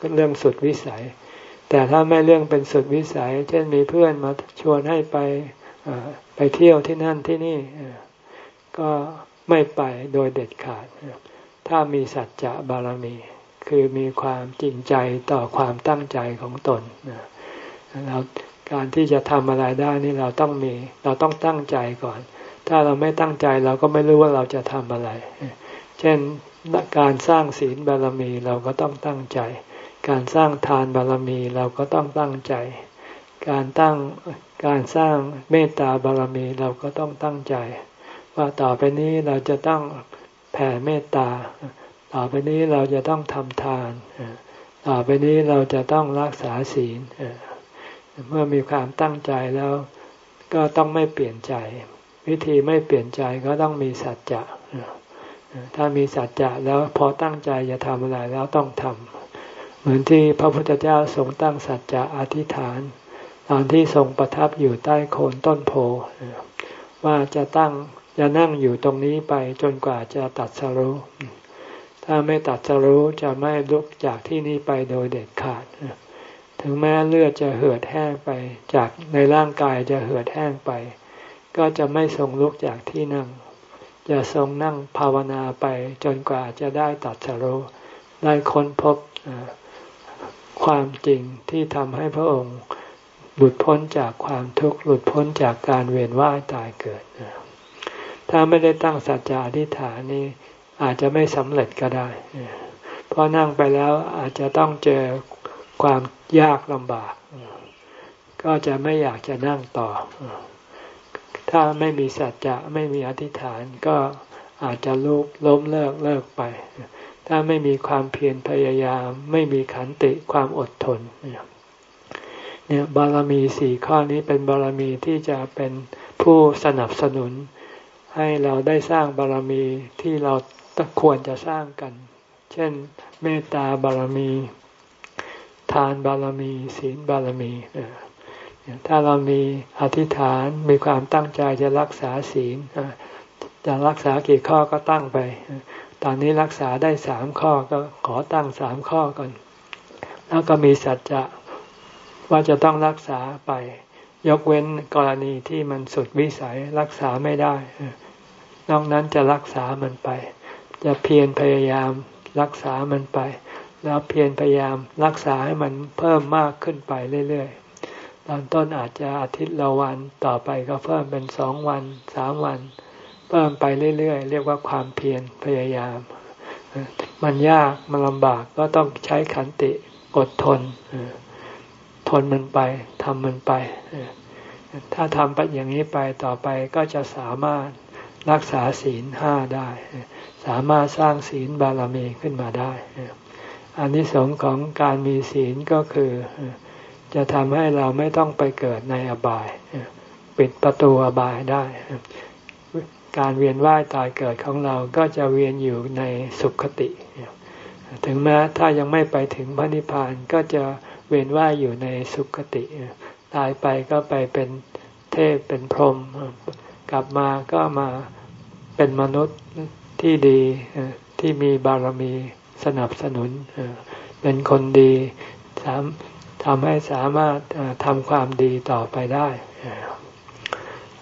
ก็เรื่องสุดวิสัย แต่ถ้าไม่เรื่องเป็นสุดวิสัย เช่นมีเพื่อนมาชวนให้ไป ไปเที่ยวที่นั่นที่นี่ก็ไม่ไปโดยเด็ดขาด ถ้ามีสัจจะบารมี คือมีความจริงใจต่อความตั้งใจของตนเราการที่จะทำอะไรได้นี่เราต้องมี เราต้องตั้งใจก่อน ถ้าเราไม่ตั้งใจเราก็ไม่รู้ว่าเราจะทำอะไร เช่นการสร้างศีลบารมีเราก็ต้องตั้งใจ การสร้างทานบารมีเราก็ต้องตั้งใจ การตั้ง การสร้างเมตตาบารมีเราก็ต้องตั้งใจ ว่าต่อไปนี้เราจะต้องแผ่เมตตา ต่อไปนี้เราจะต้องทำทาน ต่อไปนี้เราจะต้องรักษาศีล เมื่อมีความตั้งใจแล้วก็ต้องไม่เปลี่ยนใจ วิธีไม่เปลี่ยนใจก็ต้องมีสัจจะถ้ามีสัจจะแล้วพอตั้งใจจะทำอะไรแล้วต้องทำเหมือนที่พระพุทธเจ้าทรงตั้งสัจจะอธิษฐาน ตอนที่ทรงประทับอยู่ใต้โคนต้นโพว่าจะตั้งจะนั่งอยู่ตรงนี้ไปจนกว่าจะตัดสรู้ถ้าไม่ตัดสรู้จะไม่ลุกจากที่นี้ไปโดยเด็ดขาด ถึงแม้เลือดจะเหือดแห้งไป จากในร่างกายจะเหือดแห้งไป ก็จะไม่ทรงลุกจากที่นั่ง จะทรงนั่งภาวนาไปจนกว่าจะได้ตัดสรู้ได้ค้นพบความจริงที่ทำให้พระองค์ หลุดพ้นจากความทุกข์หลุดพ้นจากการเวียนว่ายตายเกิด ถ้าไม่ได้ตั้งสัจจะอธิษฐานนี้อาจจะไม่สำเร็จก็ได้ เพราะนั่งไปแล้วอาจจะต้องเจอความยากลำบาก ก็จะไม่อยากจะนั่งต่อถ้าถ้าไม่มีสัจจะไม่มีอธิษฐานก็อาจจะลุกล้มเลิกเลิกไป ถ้าไม่มีความเพียรพยายาม ไม่มีขันติความอดทนเนี่ย เนี่ยบารมีสี่ข้อนี้เป็นบารมีที่จะเป็นผู้สนับสนุน ให้เราได้สร้างบารมีที่เราควรจะสร้างกัน เช่น เมตตาบารมี ทานบารมี ศีลบารมีถ้าเรามีอธิษฐานมีความตั้งใจจะรักษาศีลจะรักษากี่ข้อก็ตั้งไป ตอนนี้รักษาได้สามข้อก็ขอตั้งสามข้อก่อน แล้วก็มีสัจจะ ว่าจะต้องรักษาไป ยกเว้นกรณีที่มันสุดวิสัยรักษาไม่ได้ นอกนั้นจะรักษามันไป จะเพียรพยายามรักษามันไป แล้วเพียรพยายามรักษาให้มันเพิ่มมากขึ้นไปเรื่อยๆ ตอนต้นอาจจะอาทิตย์ละวันต่อไปก็เพิ่มเป็นสองวันสามวัน เพิ่มไปเรื่อยๆ เรียกว่าความเพียรพยายาม มันยากมันลำบากก็ต้องใช้ขันติอดทนท นมันไปทำมันไป ถ้าทำไปอย่างนี้ไปต่อไปก็จะสามารถรักษาศีลห้าได้ สามารถสร้างศีลบารมีขึ้นมาได้อันนี้สงของการมีศีลก็คือ จะทำให้เราไม่ต้องไปเกิดในอบาย ปิดประตูอบายได้ การเวียนว่ายตายเกิดของเราก็จะเวียนอยู่ในสุขติ ถึงแม้ถ้ายังไม่ไปถึงพระนิพพานก็จะ วียนว่ายอยู่ในสุคติ ตายไปก็ไปเป็นเทพเป็นพรหมกลับมาก็มาเป็นมนุษย์ที่ดีที่มีบารมีสนับสนุนเป็นคนดีทำให้สามารถทำความดีต่อไปได้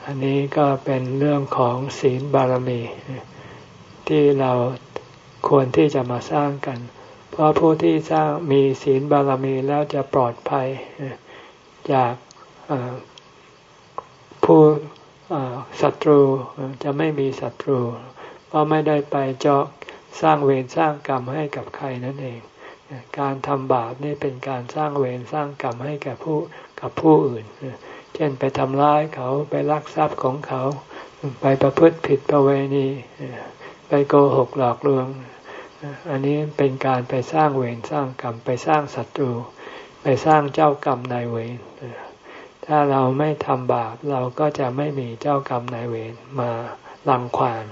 อันนี้ก็เป็นเรื่องของศีลบารมี ที่เราควรที่จะมาสร้างกัน เพราะผู้ที่สร้างมีศีลบารมีแล้วจะปลอดภัยจากผู้ศัตรูจะไม่มีศัตรู เพราะไม่ได้ไปเจาะสร้างเวรสร้างกรรมให้กับใครนั่นเอง การทำบาปนี่เป็นการสร้างเวรสร้างกรรมให้กับผู้กับผู้อื่น เช่นไปทำร้ายเขาไปลักทรัพย์ของเขา ไปประพฤติผิดประเวณี ไปโกหกหลอกลวง อันนี้เป็นการไปสร้างเวรสร้างกรรมไปสร้างศัตรู ไปสร้างเจ้ากรรมนายเวรถ้าเราไม่ทำบาปเราก็จะไม่มีเจ้ากรรมนายเวรมาลังควาน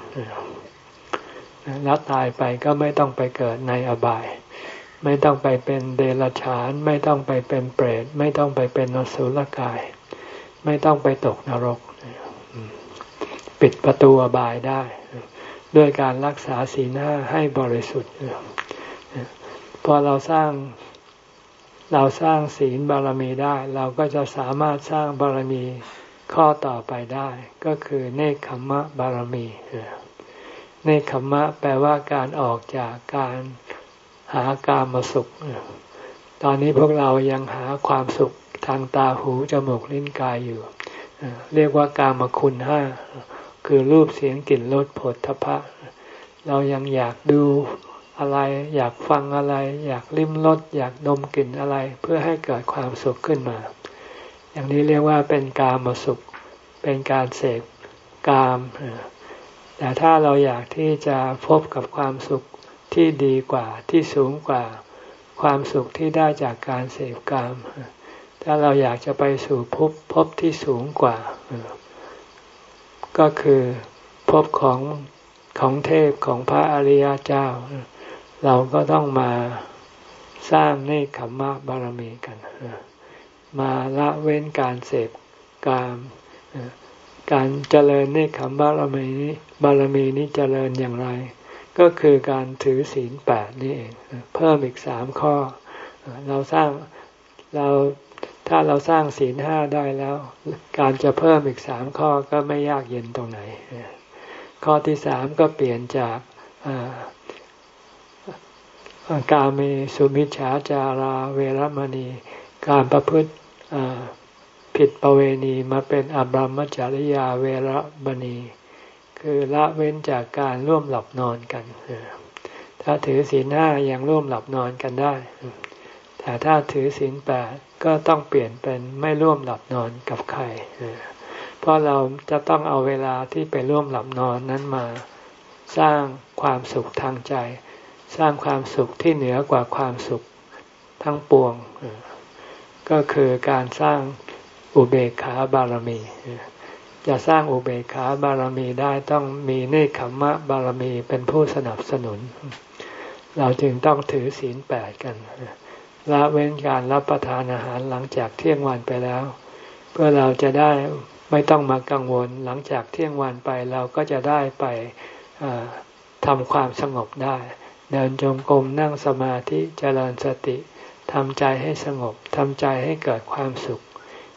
แล้วตายไปก็ไม่ต้องไปเกิดในอบาย ไม่ต้องไปเป็นเดรัจฉาน ไม่ต้องไปเป็นเปรต ไม่ต้องไปเป็นนสุลกาย ไม่ต้องไปตกนรก ปิดประตูอบายได้ ด้วยการรักษาศีลห้าให้บริสุทธิ์พอเราสร้างเราสร้างศีลบารมีได้ เราก็จะสามารถสร้างบารมีข้อต่อไปได้ ก็คือเนคขมมะบารมีเนคขมมะแปลว่าการออกจากการหาการมาสุข ตอนนี้พวกเรายังหาความสุขทางตาหูจมูกลิ้นกายอยู่ เรียกว่าการมคุณห้า คือรูปเสียงกลิ่นรสผลทพะ เรายังอยากดูอะไร อยากฟังอะไร อยากลิ้มรสอยากดมกลิ่นอะไร เพื่อให้เกิดความสุขขึ้นมา อย่างนี้เรียกว่าเป็นกามสุข เป็นการเสพกาม แต่ถ้าเราอยากที่จะพบกับความสุขที่ดีกว่าที่สูงกว่าความสุขที่ได้จากการเสพกาม ถ้าเราอยากจะไปสู่ภพภพที่สูงกว่า ก็คือพบของของเทพของพระอริยเจ้า เราก็ต้องมาสร้างเนคขมมะบารมีกัน มาละเว้นการเสพกามการเจริญเนคขมบารมีนี้บารมีนี้เจริญอย่างไร ก็คือการถือศีลแปดนี่เองเพิ่มอีกสามข้อ เราสร้างเรา ถ้าเราสร้างศีลห้าได้แล้ว การจะเพิ่มอีกสามข้อก็ไม่ยากเย็นตรงไหน ข้อที่สามก็เปลี่ยนจากกาเมสุมิชฌาจาราเวรมณี การประพฤติผิดประเวณีมาเป็นอบรมจริยาเวรมณี คือละเว้นจากการร่วมหลับนอนกัน ถ้าถือศีลห้ายังร่วมหลับนอนกันได้ แต่ถ้าถือศีลแปดก็ต้องเปลี่ยนเป็นไม่ร่วมหลับนอนกับใคร เพราะเราจะต้องเอาเวลาที่ไปร่วมหลับนอนนั้นมา สร้างความสุขทางใจ สร้างความสุขที่เหนือกว่าความสุขทั้งปวง ก็คือการสร้างอุเบกขาบารมี จะสร้างอุเบกขาบารมีได้ต้องมีเนคขมะบารมีเป็นผู้สนับสนุน เราจึงต้องถือศีลแปดกัน ละเว้นการรับประทานอาหารหลังจากเที่ยงวันไปแล้ว เพื่อเราจะได้ไม่ต้องมากังวลหลังจากเที่ยงวันไปเราก็จะได้ไปทำความสงบได้ เดินจงกรมนั่งสมาธิเจริญสติทำใจให้สงบทำใจให้เกิดความสุข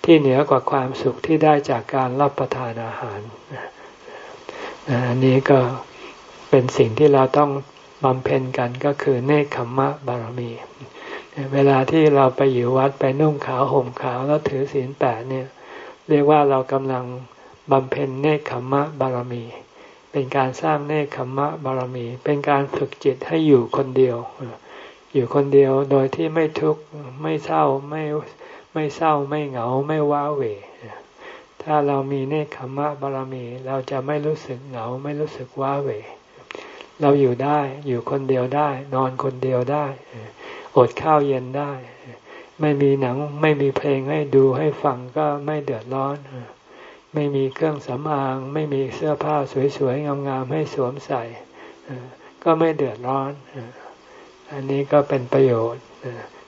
ที่เหนือกว่าความสุขที่ได้จากการรับประทานอาหารอันนี้ก็เป็นสิ่งที่เราต้องบำเพ็ญกันก็คือเนคขมมะบารมี เวลาที่เราไปอยู่วัดไปนุ่งขาวห่มขาวแล้วถือศีลแปดเนี่ย เรียกว่าเรากำลังบำเพ็ญเนคขมมะบารมี เป็นการสร้างเนคขมมะบารมี เป็นการฝึกจิตให้อยู่คนเดียว อยู่คนเดียวโดยที่ไม่ทุกข์ไม่เศร้าไม่ไม่เศร้าไม่เหงาไม่ว้าเหวถ้าเรามีเนคขมมะบารมี เราจะไม่รู้สึกเหงาไม่รู้สึกว้าเหวเราอยู่ได้อยู่คนเดียวได้ นอนคนเดียวได้ อดข้าวเย็นได้ ไม่มีหนังไม่มีเพลงให้ดูให้ฟังก็ไม่เดือดร้อน ไม่มีเครื่องสำอาง ไม่มีเสื้อผ้าสวยๆงามๆให้สวมใส่ก็ไม่เดือดร้อน อันนี้ก็เป็นประโยชน์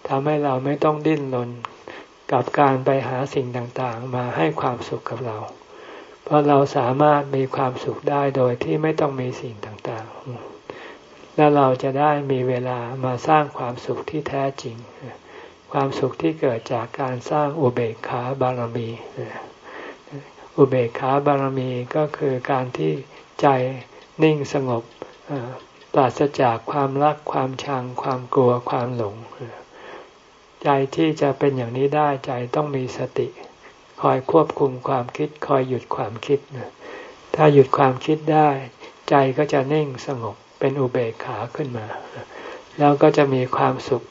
ทำให้เราไม่ต้องดิ้นรนกับการไปหาสิ่งต่างๆ มาให้ความสุขกับเรา เพราะเราสามารถมีความสุขได้โดยที่ไม่ต้องมีสิ่งต่างๆ แล้วเราจะได้มีเวลามาสร้างความสุขที่แท้จริง ความสุขที่เกิดจากการสร้างอุเบกขาบารมี อุเบกขาบารมีก็คือการที่ใจนิ่งสงบปราศจากความรักความชังความกลัวความหลง ใจที่จะเป็นอย่างนี้ได้ใจต้องมีสติ คอยควบคุมความคิดคอยหยุดความคิดถ้าหยุดความคิดได้ ใจก็จะนิ่งสงบ เป็นอุเบกขาขึ้นมา แล้วก็จะมีความสุข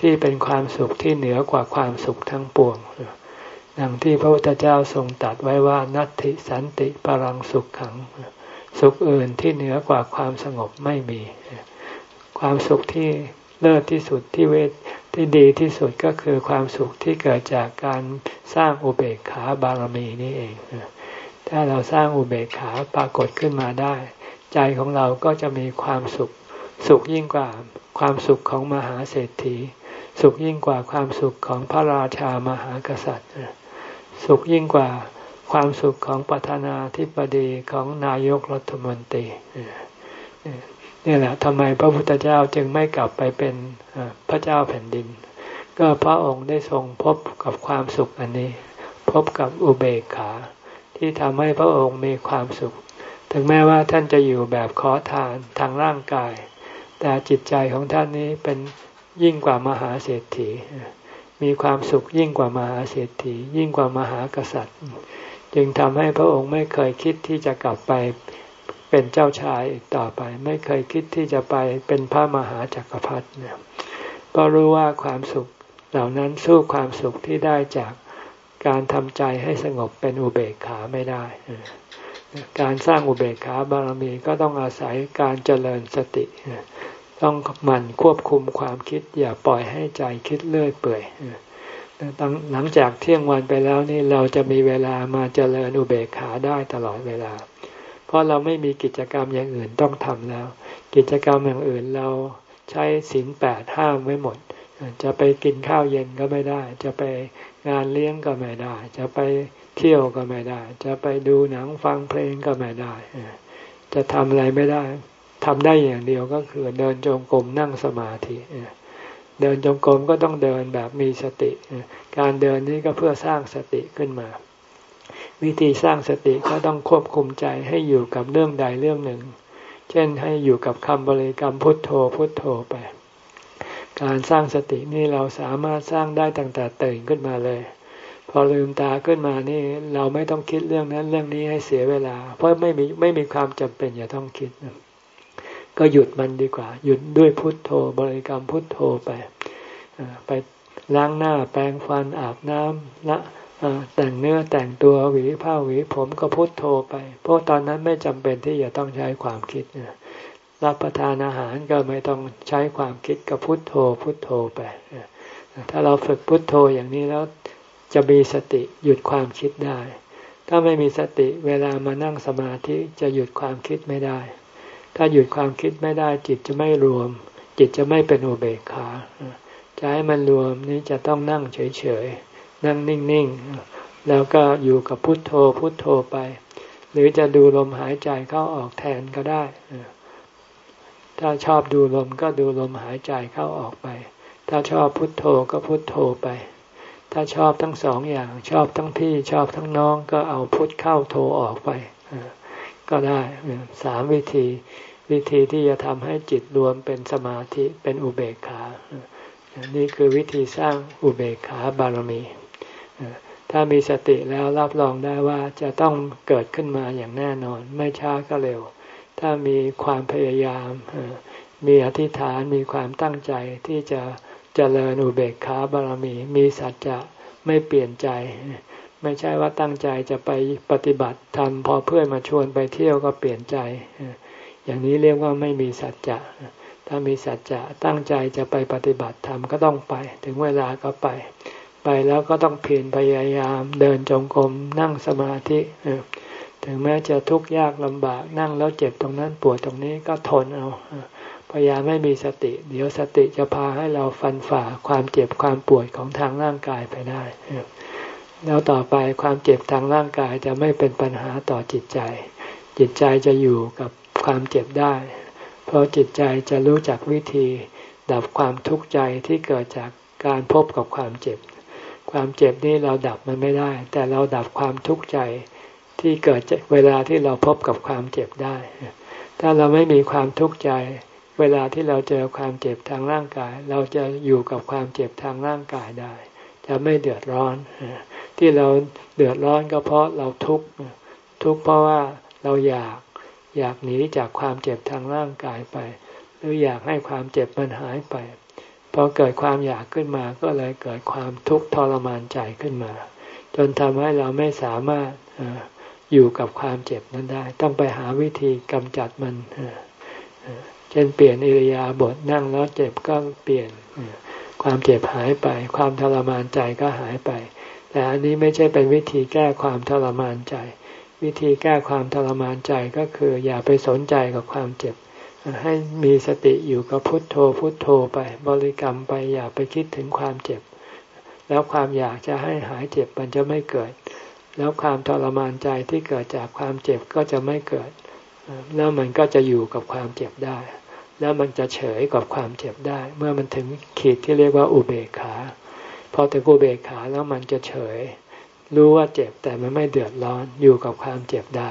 ที่เป็นความสุขที่เหนือกว่าความสุขทั้งปวงดังที่พระพุทธเจ้าทรงตรัสไว้ว่านัตติสันติปรังสุขขัง สุขอื่นที่เหนือกว่าความสงบไม่มี ความสุขที่เลิศที่สุดที่เวทที่ดีที่สุดก็คือความสุขที่เกิดจากการสร้างอุเบกขาบารมีนี่เอง ถ้าเราสร้างอุเบกขาปรากฏขึ้นมาได้ ใจของเราก็จะมีความสุข สุขยิ่งกว่าความสุขของมหาเศรษฐี สุขยิ่งกว่าความสุขของพระราชามหากษัตริย์ สุขยิ่งกว่าความสุขของประธานาธิบดีของนายกรัฐมนตรีนี่แหละทำไมพระพุทธเจ้าจึงไม่กลับไปเป็นพระเจ้าแผ่นดิน ก็พระองค์ได้ทรงพบกับความสุขอันนี้ พบกับอุเบกขา ที่ทำให้พระองค์มีความสุข ถึงแม้ว่าท่านจะอยู่แบบขอทานทางร่างกาย แต่จิตใจของท่านนี้เป็นยิ่งกว่ามหาเศรษฐี มีความสุขยิ่งกว่ามหาเศรษฐี ยิ่งกว่ามหากษัตริย์ จึงทำให้พระองค์ไม่เคยคิดที่จะกลับไปเป็นเจ้าชายอีกต่อไป ไม่เคยคิดที่จะไปเป็นพระมหาจักรพรรดิเนี่ยเพราะรู้ว่าความสุขเหล่านั้นสู้ความสุขที่ได้จากการทำใจให้สงบเป็นอุเบกขาไม่ได้ การสร้างอุเบกขาบารมีก็ต้องอาศัยการเจริญสติ ต้องหมั่นควบคุมความคิด อย่าปล่อยให้ใจคิดเลื่อยเปื่อยหลังจากเที่ยงวันไปแล้วนี่เราจะมีเวลามาเจริญอุเบกขาได้ตลอดเวลา เพราะเราไม่มีกิจกรรมอย่างอื่นต้องทำแล้ว กิจกรรมอย่างอื่นเราใช้ศีลแปดห้ามไว้หมด จะไปกินข้าวเย็นก็ไม่ได้ จะไปงานเลี้ยงก็ไม่ได้ จะไป เที่ยวก็ไม่ได้ จะไปดูหนังฟังเพลงก็ไม่ได้ จะทำอะไรไม่ได้ทำได้อย่างเดียวก็คือ เดินจงกรมนั่งสมาธิเดินจงกรมก็ต้องเดินแบบมีสติ การเดินนี้ก็เพื่อสร้างสติขึ้นมา วิธีสร้างสติก็ต้องควบคุมใจให้อยู่กับเรื่องใดเรื่องหนึ่ง เช่นให้อยู่กับคำบริกรรมพุทโธพุทโธไป การสร้างสตินี่เราสามารถสร้างได้ตั้งแต่ตื่นขึ้นมาเลย พอลืมตาขึ้นมานี่เราไม่ต้องคิดเรื่องนั้นเรื่องนี้ให้เสียเวลา เพราะไม่มีไม่มีความจำเป็นอย่าต้องคิด ก็หยุดมันดีกว่า หยุดด้วยพุทโธบริกรรมพุทโธไปไปล้างหน้าแปรงฟันอาบน้ำละแต่งเนื้อแต่งตัวหวีผ้าหวีผมก็พุทโธไป เพราะตอนนั้นไม่จำเป็นที่จะต้องใช้ความคิดรับประทานอาหารก็ไม่ต้องใช้ความคิดก็พุทโธพุทโธไปถ้าเราฝึกพุทโธอย่างนี้แล้ว จะมีสติหยุดความคิดได้ ถ้าไม่มีสติเวลามานั่งสมาธิจะหยุดความคิดไม่ได้ ถ้าหยุดความคิดไม่ได้จิตจะไม่รวม จิตจะไม่เป็นอุเบกขาจะให้มันรวมนี้จะต้องนั่งเฉยๆ นั่งนิ่งๆ แล้วก็อยู่กับพุทโธพุทโธไป หรือจะดูลมหายใจเข้าออกแทนก็ได้ ถ้าชอบดูลมก็ดูลมหายใจเข้าออกไป ถ้าชอบพุทโธก็พุทโธไป ถ้าชอบทั้งสองอย่างชอบทั้งพี่ชอบทั้งน้องก็เอาพุทธเข้าโธออกไปก็ได้สามวิธี วิธีที่จะทำให้จิตรวมเป็นสมาธิเป็นอุเบกขา นี่คือวิธีสร้างอุเบกขาบารมี ถ้ามีสติแล้วรับรองได้ว่าจะต้องเกิดขึ้นมาอย่างแน่นอน ไม่ช้าก็เร็ว ถ้ามีความพยายาม มีอธิษฐานมีความตั้งใจที่จะ เจริญอุเบกขาบารมี มีสัจจะไม่เปลี่ยนใจ ไม่ใช่ว่าตั้งใจจะไปปฏิบัติทำพอเพื่อนมาชวนไปเที่ยวก็เปลี่ยนใจ อย่างนี้เรียกว่าไม่มีสัจจะ ถ้ามีสัจจะตั้งใจจะไปปฏิบัติธรรมก็ต้องไป ถึงเวลาก็ไป ไปแล้วก็ต้องเพียรพยายาม เดินจงกรมนั่งสมาธิถึงแม้จะทุกข์ยากลำบากนั่งแล้วเจ็บตรงนั้นปวดตรงนี้ก็ทนเอา พยายามไม่มีสติ เดี๋ยวสติจะพาให้เราฟันฝ่าความเจ็บความปวดของทางร่างกายไปได้ แล้วต่อไปความเจ็บทางร่างกายจะไม่เป็นปัญหาต่อจิตใจ จิตใจจะอยู่กับความเจ็บได้ เพราะจิตใจจะรู้จักวิธีดับความทุกข์ใจที่เกิดจากการพบกับความเจ็บ ความเจ็บนี่เราดับมันไม่ได้ แต่เราดับความทุกข์ใจที่เกิดเวลาที่เราพบกับความเจ็บได้ ถ้าเราไม่มีความทุกข์ใจ เวลาที่เราเจอความเจ็บทางร่างกาย เราจะอยู่กับความเจ็บทางร่างกายได้ จะไม่เดือดร้อน ที่เราเดือดร้อนก็เพราะเราทุกข์ทุกข์เพราะว่าเราอยากอยากหนีจากความเจ็บทางร่างกายไป หรืออยากให้ความเจ็บมันหายไปพอเกิดความอยากขึ้นมาก็เลยเกิดความทุกข์ทรมานใจขึ้นมา จนทำให้เราไม่สามารถอยู่กับความเจ็บนั้นได้ ต้องไปหาวิธีกำจัดมัน เช่นเปลี่ยนอิริยาบถนั่งแล้วเจ็บก็เปลี่ยนความเจ็บหายไป ความทรมานใจก็หายไป แต่อันนี้ไม่ใช่เป็นวิธีแก้ความทรมานใจ วิธีแก้ความทรมานใจก็คืออย่าไปสนใจกับความเจ็บ ให้มีสติอยู่กับพุทโธพุทโธไป บริกรรมไปอย่าไปคิดถึงความเจ็บ แล้วความอยากจะให้หายเจ็บมันจะไม่เกิด แล้วความทรมานใจที่เกิดจากความเจ็บก็จะไม่เกิด แล้วมันก็จะอยู่กับความเจ็บได้ แล้วมันจะเฉยกับความเจ็บได้ เมื่อมันถึงขีดที่เรียกว่าอุเบกขาพอถึงอุเบกขาแล้วมันจะเฉย รู้ว่าเจ็บแต่มันไม่เดือดร้อนอยู่กับความเจ็บได้